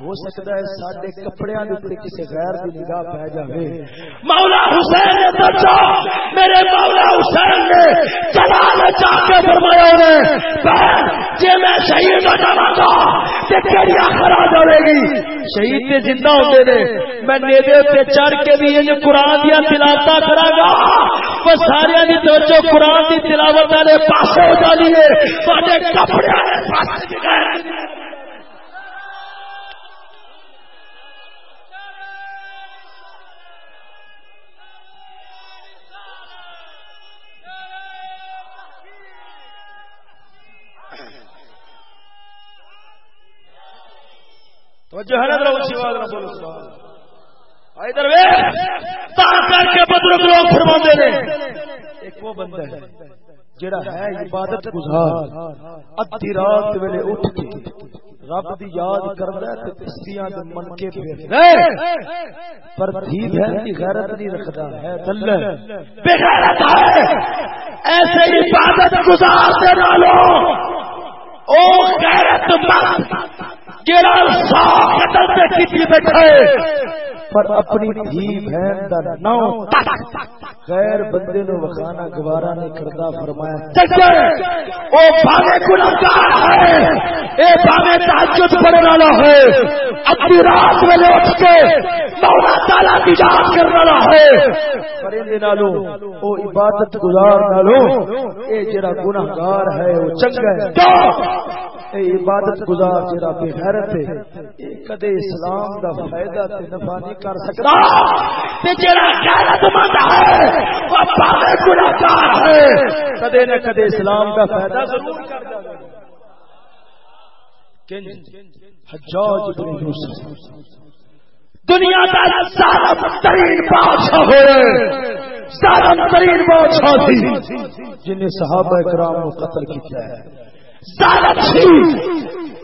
ہو سکتا ہے سارے کپڑے کسی غیر کی نگاہ پی جائے مولا حسین نے بچا میرے مولا حسین نے جلال چاہ کے فرمایا نے جی میں شہید ہو جاؤں گا تو کیڑی آخر آ گی۔ شہید تے زندہ ہوتے نے، میں نیدے پہ چڑھ کے بھی یہ قرآن دیا تلاوت کرا گا وہ سارے کی توجہ قرآن کی تلاوت والے پاس ہو جانی ہے کپڑے توجہ ہے نا نہ بولو، سبحان ادھر کر کے لوگ نے۔ ایک وہ بندہ ہے جڑا ہے عبادت گزار، ادھی رات ویلے اٹھ کے رب دی یاد کردا تے تسبیحاں دے من کے پر بہن دی غیرت نہیں رکھدا ہے دل بے غیرت ہے۔ ایسے عبادت گزار دے او غیرت مند۔ پر اپنی دھی بہن کا نو غیر بندے نو وکھانا گوارا نہیں کرتا فرمایا او بھاوے گناہگار ہے! اے بھاوے تہجد پڑھنے والا ہے! رات ویلے اٹھ کے مولا تعالی کی یاد کرنے والا ہے! او عبادت گزار نالو اے جڑا گناہگار ہے او چنگا ہے۔ اے عبادت گزار جڑا بے غیرت ہے کدے اسلام دا فائدہ تے نفع نہیں کر سکدا تے جڑا غیرت مند ہے وہ پاوے گناہگار ہے کدے نہ کدے اسلام دا فائدہ ضرور کر حجاج بن یوسف۔ دنیا کا ظالم ترین بادشاہ ہوئے ظالم ترین بادشاہ تھی۔ جنہیں صحابہ کرام کو قتل کیا ہے۔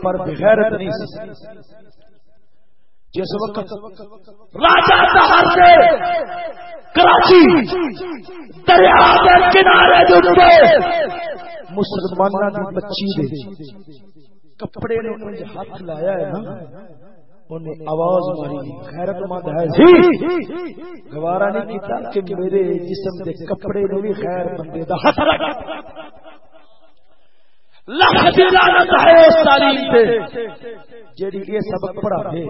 پر بغیرت نہیں۔ جس وقت راجا شہر سے کراچی دریا کے کنارے جو مسلمانوں کی بچی دے کپڑے نے ہاتھ لایا ہے نا انہیں آواز ماری خیرت مند ہے۔ گوارا نہیں کیتا کہ میرے جسم کے کپڑے نے بھی خیر بندے دا ہاتھ لگا لکھ لعنت ہے اس تعلیم سے جیڑی یہ سبق پڑھا ہے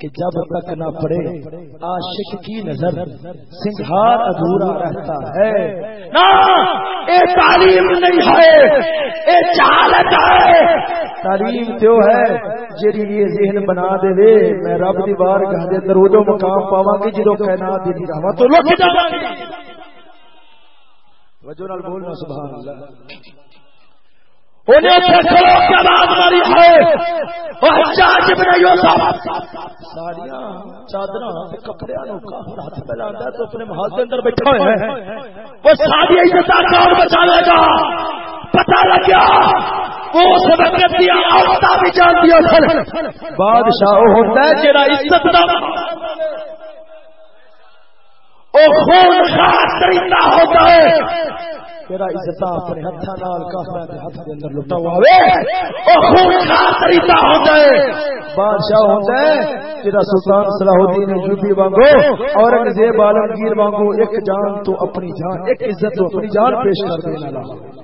کہ جب تک نہ پڑھے عاشق کی نظر سنگھار ادھورا رہتا ہے۔ نا اے تعلیم نہیں ہے اے جہالت ہے۔ تعلیم تو ہے جیڑی یہ ذہن بنا دے وے میں رب دی بار گاہ دے درود و مقام پاواں گی جدوں کائنات دی رحمت تو لوٹ وجہ نال بولنا سبحان اللہ۔ انہیں ماری ہے؟ ہاتھ پہ تو اپنے اندر بیٹھا ہے وہ ساری عزت کون بچا لے گا۔ پتا لگ گیا بادشاہ ہوتا ہے جڑا عزت خون خاص ہوتا ہے۔ تیرا عزت اپنے ہاتھ نال ہاتھ اندر لٹا ہوا او خون ہوندا ہے۔ بادشاہ ہوندا ہے تیرا سلطان صلاح الدین ایوبی وانگو اورنگزیب عالمگیر وانگو ایک جان تو اپنی جان ایک عزت تو اپنی جان پیش کر دینا لا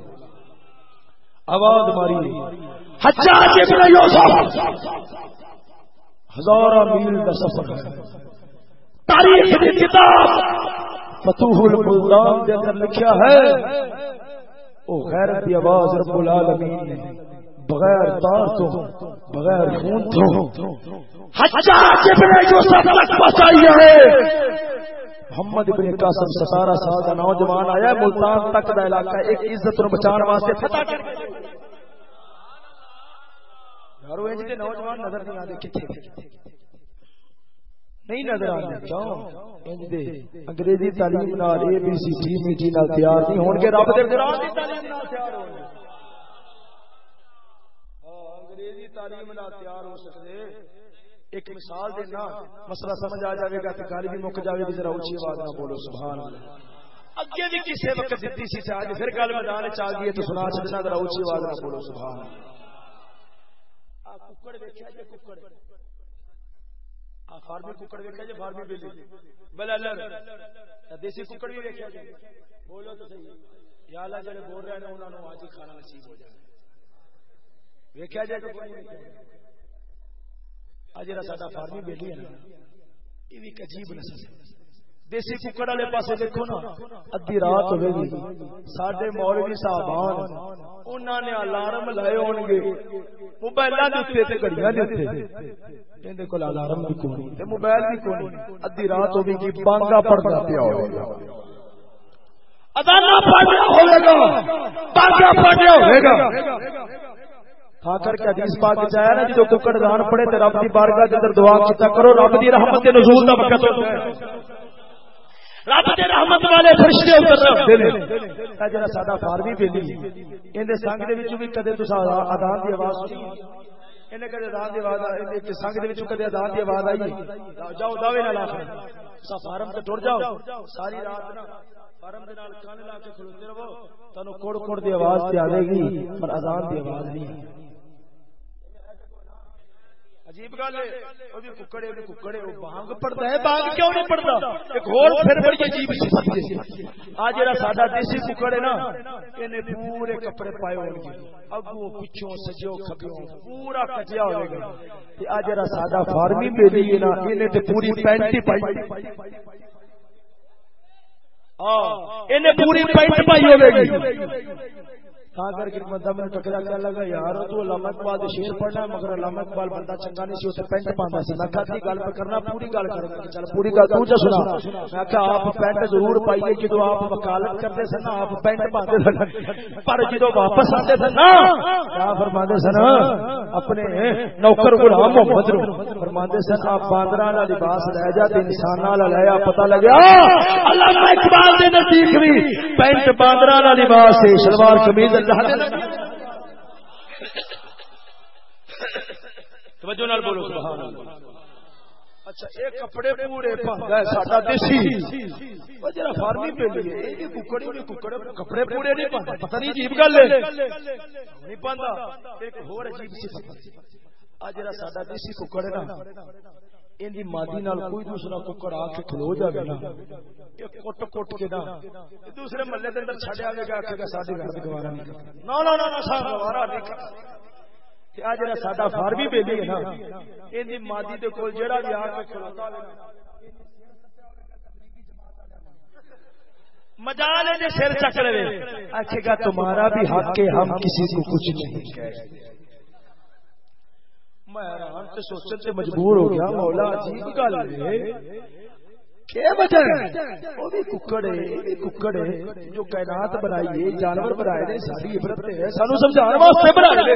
آواز ماری۔ حجاج ابن یوسف۔ ہزارہ میل کا سفر۔ ہے تاریخ کی کتاب فتوح الملتان کے اندر لکھا ہے۔ او غیرت کی آواز رب العالمین نے بغیر تار تو بغیر خون تو۔ حجاج ابن یوسف تک پہنچائی ہے۔ محمد ابن قاسم ستارہ سال کا نوجوان آیا ملتان تک دا علاقہ ایک عزت اور بچان واسطے فتح کر یارو انج دے نوجوان نظر نہیں آتے کتنے نہیں نظر آتے کیوں؟ انگریزی تعلیم نال اے بی سی نال تیار نہیں ہون گے رب دے قرآن دی تعلیم نال تیار ہون گے۔ انگریزی تعلیم نال تیار ہو سکتے۔ ایک مثال دینا مسئلہ سمجھ آ جائے گا کہ گل بھی مک جائے گی ذرا اونچی آواز نہ بولو سبحان اللہ۔ اگے بھی کسی وقت دیتی سی آج پھر گل میدان چ آ گئی تو سنا چلنا ذرا اونچی آواز نہ بولو سبحان اللہ۔ ککڑ دیکھا جی ککڑ۔ فارمی ککڑ ویکیا جی فارمی بلی بلا دیسی ککڑ بھی ویکیا جی۔ بولو تو صحیح۔ یا اللہ جڑے بول رہے ہیں انہوں نے آج ہی کھانا نصیب ہو جائے۔ ویکیا جائے تو اج جا فارمی بےلی ہے نا یہ بھی عجیب نسل ہے۔ دیسی ککڑ والے پاس دیکھو نا ادی رات ہوے گی ساڈے مولوی صاحبان، انہاں نے الارم لائے ہون گے موبائلاں دے اوتے تے گھڑیاں دے اوتے کہندے کول الارم بھی کوئی تے موبائل بھی کوئی ادی رات ہوے گی بانگا پڑدا پیا ہوے گا اذان پڑھیا ہوے گا، بانگا پڑھیا ہوے گا۔ کھا کر کے حدیث پاک وچ آیا نا، جدوں ککڑ دان پڑے تے رب دی بارگاہ دے اندر دعا کیتا کرو، رب دی رحمت دے نزول دا وقت۔ ہے رب دے رحمت والے فرشتے اتر رہے ہیں۔ جڑا ساڈا فارمی بیلی این دے سنگ دے وچوں بھی کدے تساں اذان دی آواز سنی اینے کدے اذان دی آواز آئی؟ تے سنگ دے وچوں کدے اذان دی آواز آئی؟ جاؤ دعوے نال آکھو سا فارم تے ٹر جاؤ۔ ساری رات نا فارم دے نال کان لا کے کھلوتے رہو۔ تانوں کوڑ کوڑ دی آواز تے آوے گی، پر اذان دی آواز نہیں۔ عجیب گل ہے۔ وہ بھی جی ککڑے وہ ککڑے وہ بانگ پڑتا ہے، بانگ کیوں نہیں پڑتا ایک اور پھر بڑی عجیب صفت ہے آ جڑا ساڈا دیسی ککڑ ہے نا، اینے پورے کپڑے پائے ہون گے۔ اگوں پچھوں سجو کھبیوں پورا کٹیا ہوے گا۔ تے آ جڑا ساڈا فارمی بیلی ہے نا، اینے تے پوری پینٹ ہی پائی۔ ہاں اینے پوری پینٹ پائی ہوے گی۔ کر کے بندہ میں ٹکرا کیا لگا، یار، تو علامہ اقبال شیر پڑھنا مگر علامہ اقبال بندہ چنگا نہیں سی، اسے پینٹ پاندا سی. میں کہا گل پہ کرنا، پوری گل کر چل، پوری گل تو جا سنا. میں کہا، آپ پینٹ ضرور پائیے، جدو آپ وکالت کرتے سن آپ پینٹ پاندے سن. پر جدو واپس آتے سن نا، کیا فرماندے سن، اپنے نوکر غلام محمد رو فرماندے سن آپ باندرا والا لباس لے جا تے انسان والا آ پتہ لگیا؟ علامہ اقبال دے نزدیک بھی پینٹ باندرا والا لباس ہے شلوار قمیض توجہ نال بولو سبحان اللہ۔ اچھا کپڑے پورے پہندا ہے ساڈا دیسی۔ او جڑا فارمی پہلی ہے اے ککڑی نہیں ککڑے کپڑے پورے نہیں پہندا پتہ نہیں عجیب گل ہے۔ نہیں پہندا ایک عجیب صفت اج جڑا ساڈا دیسی ککڑ ہے نا، ان دی مادی نال کوئی دوسرا ککڑ آ کے کھلو جاوے نا۔ کٹ کٹ کے نا۔ دوسرے محلے دے اندر چھڈ آوے گا کہ ساڈے گھر دے گوارا نہیں۔ نا نا نا سا گوارا نہیں۔ کہ آ جڑا ساڈا فارمی بیبی ہے نا، ان دی مادی دے کول جڑا بھی آ کے کھلوتا ہوے مجال ہے سر چک لے آخے گا تمہارا بھی حق ہے، ہم کسی کو کچھ نہیں۔ کہتے میں حیران تے سوچن تے مجبور ہو گیا مولا عجیب گل ہے۔ جو کائنات بنائی جانور بنائے ساری عبرت ہے، سانو سمجھانے واسطے بنائے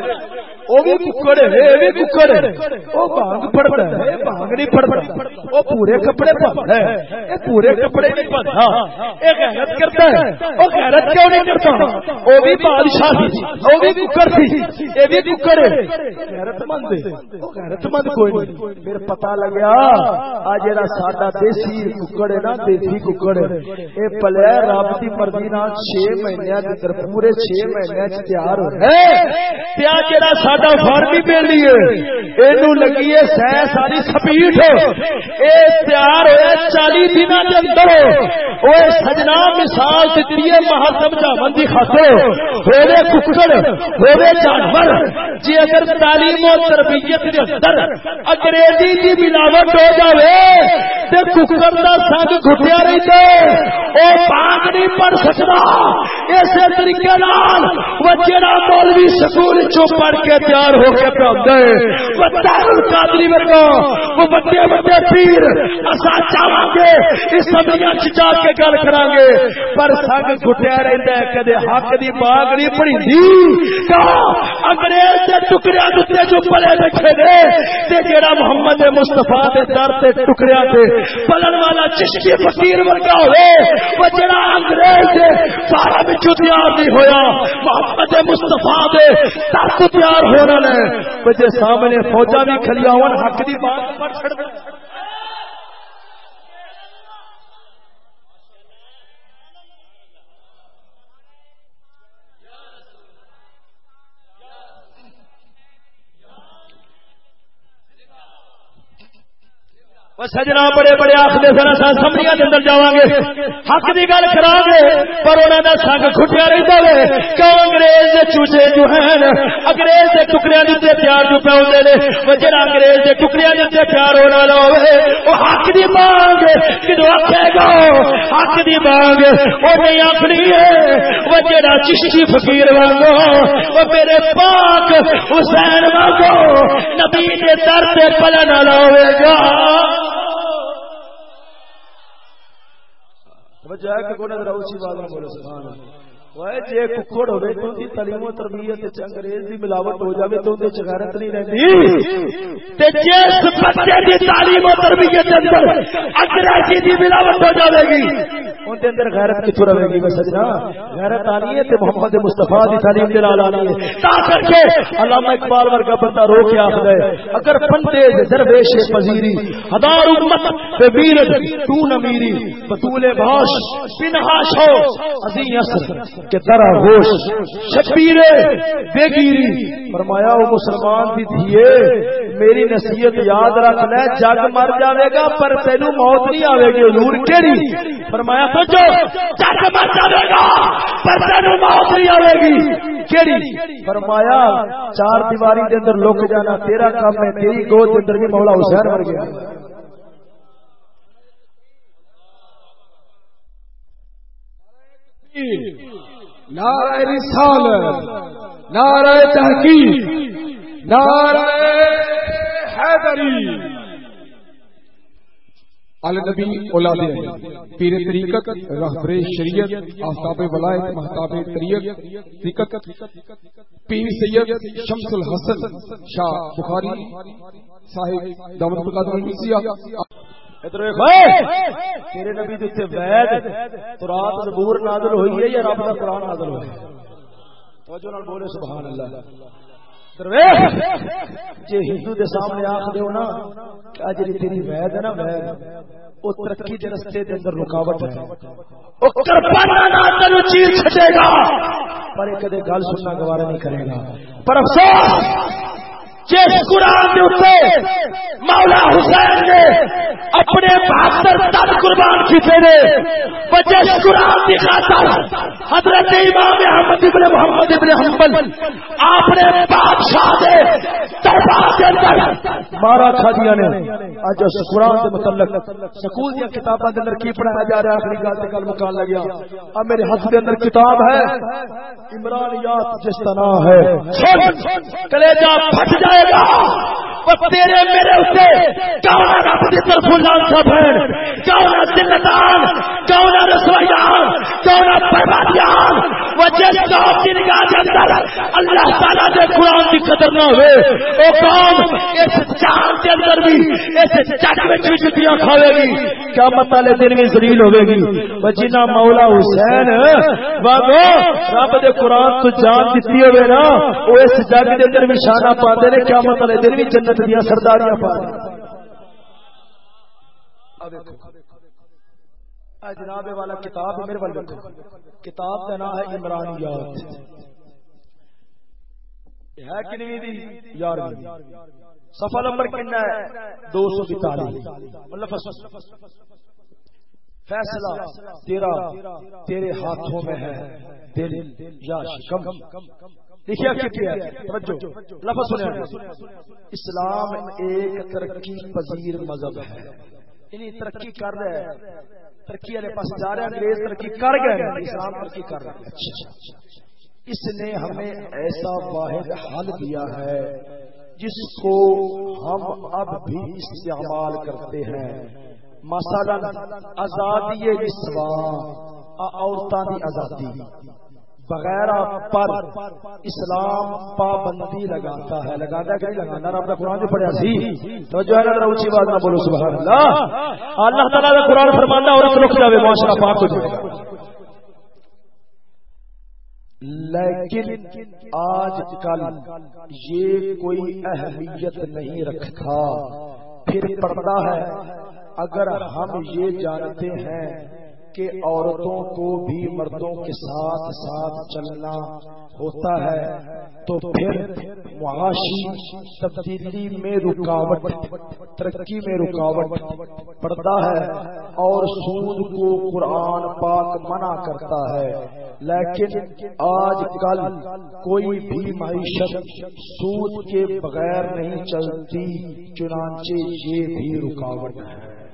وہ بھی ککڑ ہے بھی ککڑ ہے وہ پڑتا ہے نہیں پڑتا وہ پورے کپڑے پڑتا ہے۔ یہ پورے کپڑے نہیں پڑتا ہاں۔ یہ غیرت کرتا ہے۔ وہ غیرت کیوں نہیں کرتا؟ وہ بھی بادشاہ تھی، وہ بھی ککڑ تھی۔ یہ بھی ککڑ ہے۔ غیرت مند وہ غیرت مند کوئی نہیں۔ پھر پتا لگیا، آ جا ساڈا دیسی ککڑ ہے نا دیسی ککڑ یہ پلیا رب کی مرضی نال چھ مہینے اندر پورے چھ مہینے چ تیار ہو رہا ہے ساڈا فارمی بیلی ہے یہ لگی ہے سہ ساری سپیٹ تیار ہوا چالی دن کے اندر وہ سجنا مثال دیتی ہے مہا سمجھا کی خاطر ہوئے ککڑ ہوئے جانور جی اگر تعلیم و تربیت کے اندر انگریزی کی ملاوٹ ہو جائے تو ککڑ کا سنگ گھٹیا رہتا وہ پاک نہیں پڑھ سکتا اسی طریقے وہ جڑا مولوی سکول چو پڑھ کے تیار ہو کے پہ قادری ورگا وہ بڑے بڑے پیر گے، اس چچا کے گل گے پر سنگ رہتا ہے، کدے حق دی باغ نہیں انگریز ٹکڑے دے جو پلے بیٹھے تے جڑا محمد مستفا کے در سے ٹکڑیا سے پلن والا چشتی فقیر ورگا ہوئے، وہ جڑا انگریز سے سارا بچوں تیار نہیں ہویا۔ محمد مستفا دے در تیار ہونا وہ جے سامنے فوجا بھی کھلیا ہو حق دی بات پر چھڑ سجنا بڑے بڑے آخر سر سمجھا کے اندر جا گے حق کی گل کرا گے پر انہوں کا سنگ کھٹیا رہتا ہے کیوں انگریز کے چوچے جو ہیں؟ انگریز کے ٹکڑے دیتے پیار جو پہ ہوتے ہیں وہ جہاں انگریز کے ٹکڑے دیتے پیار ہونے والا ہوئے وہ حق کی مانگ کدو آخے گا؟ حق کی مانگ وہ نہیں آخری ہے۔ وہ جہاں چشتی فقیر وانگو، وہ میرے پاک حسین وانگو، نبی کے در پہ پلن والا ہوئے گا۔ جائے کہ کوئی نہ اسی بات بولے سبحان اللہ۔ جی ککڑ ہوئے تو دی تعلیم و تربیت انگریز دی ملاوٹ ہو جاوے تو غیرت نہیں رہتی تے جس بچے دی تعلیم و تربیت اندر انگریزی دی ملاوٹ ہو جاوے گی ان دے اندر غیرت کتھوں رہے گی سجنا غیرت آنی ہے تے محمد مصطفی دی تعلیم دے نال آنی ہے تا کر کے علامہ اقبال ورگا بندہ رو کے آکھدا ہے اگر بندے درویش پذیری ہزار امت تے ویرت تو نہ میری بطول باش کہ ترا ہوش شبیر بے گیری فرمایا وہ مسلمان بھی تھیے میری نصیحت یاد رکھ لے، جگ مر جاوے گا، پر تینو موت نہیں آوے گی، حضور کیڑی؟ فرمایا، سوچو، جگ مر جاوے گا، پر تینو موت نہیں آوے گی، کیڑی؟ فرمایا، چار دیواری دے اندر لک جانا، تیرا کام ہے، تیری گود دے اندر بھی مولا حسین مر گیا نعرہ رسالت، نعرہ تحقیق، نعرہ حیدری۔ النبی اولاد پیر طریقت، رہبر شریعت، آفتاب ولایت محتاب طریقت، پیر سید شمس الحسن، شاہ بخاری صاحب دامت القادر تیرے نبی دے وید زبور نازل ہوئی ہے یا رب کا قرآن نازل ہوا ہے؟ توجہ نال بولے سبحان اللہ جی ہندو دے سامنے آخ دیو نا کہ اج تیری وید ہے نا وید وہ ترقی دے رستے دے اندر رکاوٹ ہے۔ او کرپانا نہ تینو چیر چھٹے گا پر کدے گل سننا گوارا نہیں کرے گا۔ پر افسوس! جس قرآن مولا حسین نے اپنے بہتر تن قربان کیتے نے جس قرآن کی خاطر حضرت امام احمد ابن محمد ابن حنبل آپ نے بادشاہ دے دربار کے اندر مارا کھا دیا نے۔ اج اس قرآن کے متعلق سکول دی کتاباں دے اندر کی پڑھایا جا رہا ہے؟ اخری گل تے کل مکان لگیا؟ اب میرے ہاتھ دے اندر کتاب ہے۔ عمرانیات جس طرح ہے۔ کلیجہ پھٹ جائے۔ جائے گا۔ تیرے میرے اتنے کون رب کی طرف لانسا بہن کون دلتان کون کیوں نہ بربادیان وہ جس قوم کی نگاہ کے اندر اللہ تعالیٰ کے قرآن کی قدر نہ ہوئے۔ وہ قوم، اس چاند کے اندر بھی، اس چک میں بھی جتیاں کھاوے گی۔ کیا مطالعے دن میں ذلیل ہوے گی۔ وہ جنہ مولا حسین باگو رب دے قرآن تو جان دیتی ہوئے نا، وہ اس جگ کے اندر بھی شانہ پاتے نے کیا مطالعے دن بھی جنت دیا سرداریاں پا جناب والا کتاب میرے والے کتاب کا نام ہے عمرانیات۔ ہے کنویں دی یار صفحہ نمبر کتنا ہے؟ دو سو بتالیس مطلب فیصلہ تیرا تیرے ہاتھوں میں ہے، دل یا شکم۔ دیکھیے کیا توجہ۔ لفظ سنیں اسلام ایک ترقی پذیر مذہب ہے۔ یعنی ترقی کر رہے ہیں۔ ترقی والے پاس جا رہے ہیں انگریز ترقی کر گئے اسلام ترقی کر رہے ہیں۔ اس نے ہمیں ایسا واحد حل دیا ہے جس کو ہم اب بھی استعمال کرتے ہیں۔ مثلا آزادی نسوا عورتوں کی آزادی۔ بغیر پر اسلام پابندی لگاتا ہے۔ لگاتا کہ نہیں لگانا رب کا قرآن جو پڑھا سی۔ تو جو ہے نا اونچی بات نہ بولو، سبحان اللہ۔ اللہ تعالیٰ کا قرآن فرمانا اور رک جاوے معاشرہ پاک ہو جائے گا۔ لیکن آج کل یہ کوئی اہمیت نہیں رکھتا۔ پھر پڑتا ہے، اگر ہم یہ جانتے ہیں کہ عورتوں کو بھی مردوں کے ساتھ ساتھ چلنا ہوتا ہے، تو پھر معاشی تبدیلی میں رکاوٹ، ترقی میں رکاوٹ پڑتا ہے اور سود کو قرآن پاک منع کرتا ہے۔ لیکن آج کل کوئی بھی معیشت سود کے بغیر نہیں چلتی، چنانچہ یہ بھی رکاوٹ ہے۔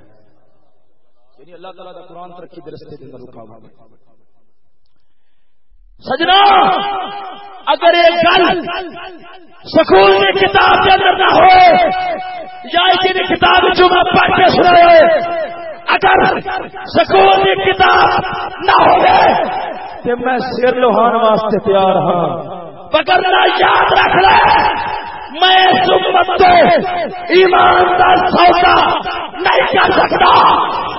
یعنی اللہ تعالیٰ کا قرآن ترقی درستے کے اندر رکاوٹ سجنا، اگر ایک گل سکول کی کتاب کے اندر نہ ہو، یا اسی کتاب جمعہ پڑھ کے سنا اگر سکول کی کتاب نہ ہو، تو میں سر لوہان واسطے تیار ہاں۔ پکڑنا یاد رکھ لے میں اس امت سمت ایمان کا سودا نہیں کر سکتا۔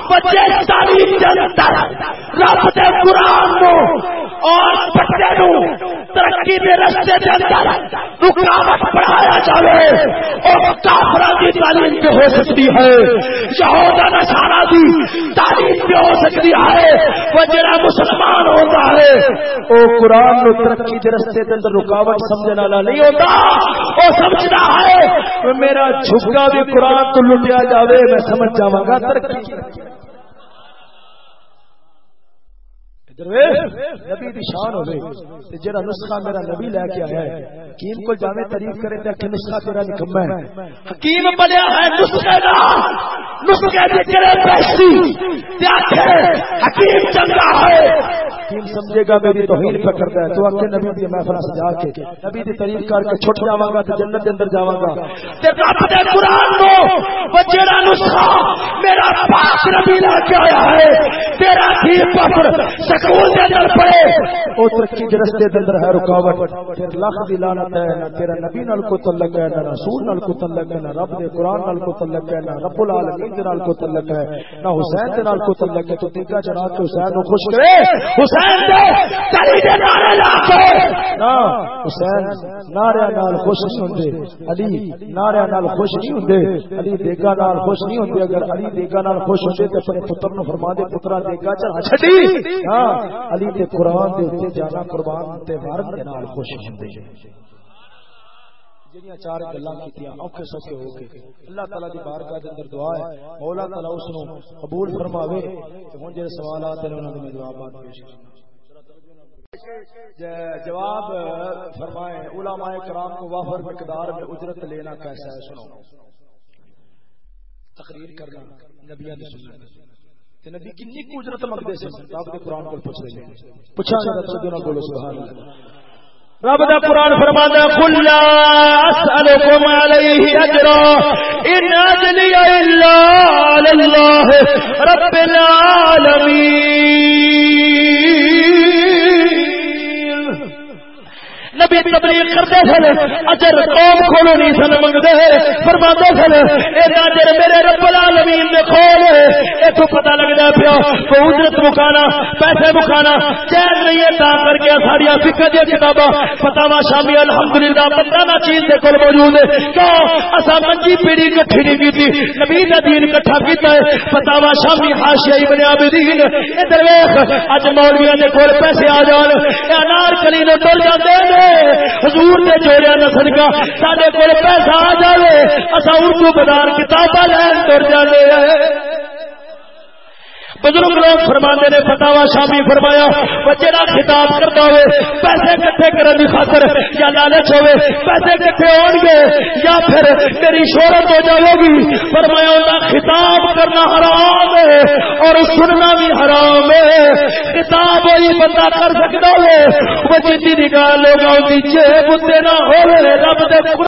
بچے تعلیم کے اندر رب دے قرآن کو اور بچے نو ترقی کے رستے کے اندر رکاوٹ بڑھایا جائے اور کافرا کی تعلیم بھی ہو سکتی ہے۔ یہودا نشانہ کی تعلیم بھی ہو سکتی ہے۔ وہ جڑا مسلمان ہوتا ہے، وہ قرآن نو ترقی کے رستے کے اندر رکاوٹ سمجھنے والا نہیں ہوتا۔ وہ سمجھنا ہے میرا جھگا بھی قرآن تو لٹیا جاوے، میں سمجھ جاواں گا، ترقی۔ نبی دی شان ہوے تے جڑا نسخہ میرا نبی لے کے آیا ہے حکیم کو جاوے تعریف کرے تے کہ نسخہ تیرا نکما ہے۔ حکیم بنیا ہے نسخے دا۔ نسخے دے کرے پیسی تے آکھے حکیم چنگا ہے۔ حکیم سمجھے گا میری توہین پہ کرتا ہے۔ تو اکھے نبی دی محفل سجا کے، نبی دی تعریف کر کے چھٹ جاواں گا تے جنت دے اندر جاواں گا۔ تے رب دے قران نو وہ جڑا نسخہ میرا پاک نبی لے کے آیا ہے، تیرا تھی پکڑ سکول دے اندر پڑے او ترقی دے دے اندر ہے رکاوٹ۔ پھر لاکھ دی لعنت ہے نہ تیرا نبی نال کو تعلق ہے نہ رسول نال کو تعلق ہے نہ رب دے قران نال کو تعلق ہے نہ رب العالمین دے نال کو تعلق ہے نہ حسین دے نال کو تعلق ہے۔ تو تیگا کے حسین کو خوش کرے۔ حسین دے تری دے نعرے لا کے۔ نا حسین نعرے نال خوش نہیں ہوندے۔ علی نعرے نال خوش نہیں ہوندے۔ علی دیگا نال خوش نہیں ہوندے۔ اگر علی دیگا نال خوش ہوندے تے اپنے پتر نو فرما دے پترا دیگا چھڈی۔ ہاں علی تے قرآن دے اتنے جانا قربان تے مرد دے نال خوش ہوندے۔ جڑیاں چار گلاں کیتیاں اوکھے سوکھے ہو کے اللہ تعالی دی بارگاہ دے اندر دعا ہے، مولا تعالی اس نو قبول فرماوے۔ تے ہن جڑے سوالات ہیں، انہاں دے جوابات پیش جواب فرمائے، علماء کرام کو وافر مقدار میں اجرت لینا کیسا ہے؟ سنو۔ تقریر کرنا نبیان دی سنت۔ نبی کنی کو اجرت منگتے سے آپ کے قرآن کو پوچھ رہے ہیں۔ پوچھا رہا تو بولو سبحان اللہ۔ رب دا قرآن فرمانا کلا اسألكم علیہ اجرا ان اجلی الا للہ رب العالمین نبی تبلیغ کرتے سن، اجر قوم کھولو نہیں سن، منگتے فرما سن اجر میرے رب العالمین نے کھول اتو پتا لگتا پیا کو اجرت مکانا، پیسے مکانا، چین نہیں ہے، تا کر کے ساری فکر دیا کتاباں فتاوا شامی الحمدللہ بندہ نہ چیز دے کول موجود ہے، کیوں؟ اسا منجی پیڑی کٹھی نہیں کی نبی کا دین کٹھا کیتا ہے فتاوا شامی حاشیہ ابن عابدین، ادھر ویکھ، اج مولویاں دے کول پیسے آ جان، اے انار کلی نو ڈول جاندے نے حضور نے جوڑیا نہ سدکا سارے کو پیسہ آ جائے اصا اردو بازار کتاباں لین تر جانے بزرگ لوگ فرما نے فتاوا شامی فرمایا بچے کا خطاب کرتا ہوئے، پیسے کٹھے کرنے کی خاطر یا لالچ ہوئے، پیسے کٹھے ہو گے یا پھر میری شہرت ہو جائے گی؟ فرمایا ان خطاب کرنا حرام ہے اور سننا بھی حرام ہے۔ خطاب وہی بندہ کر سکتا ہے وہ جی نگاہ لوگ جی بندے نہ ہو رب دے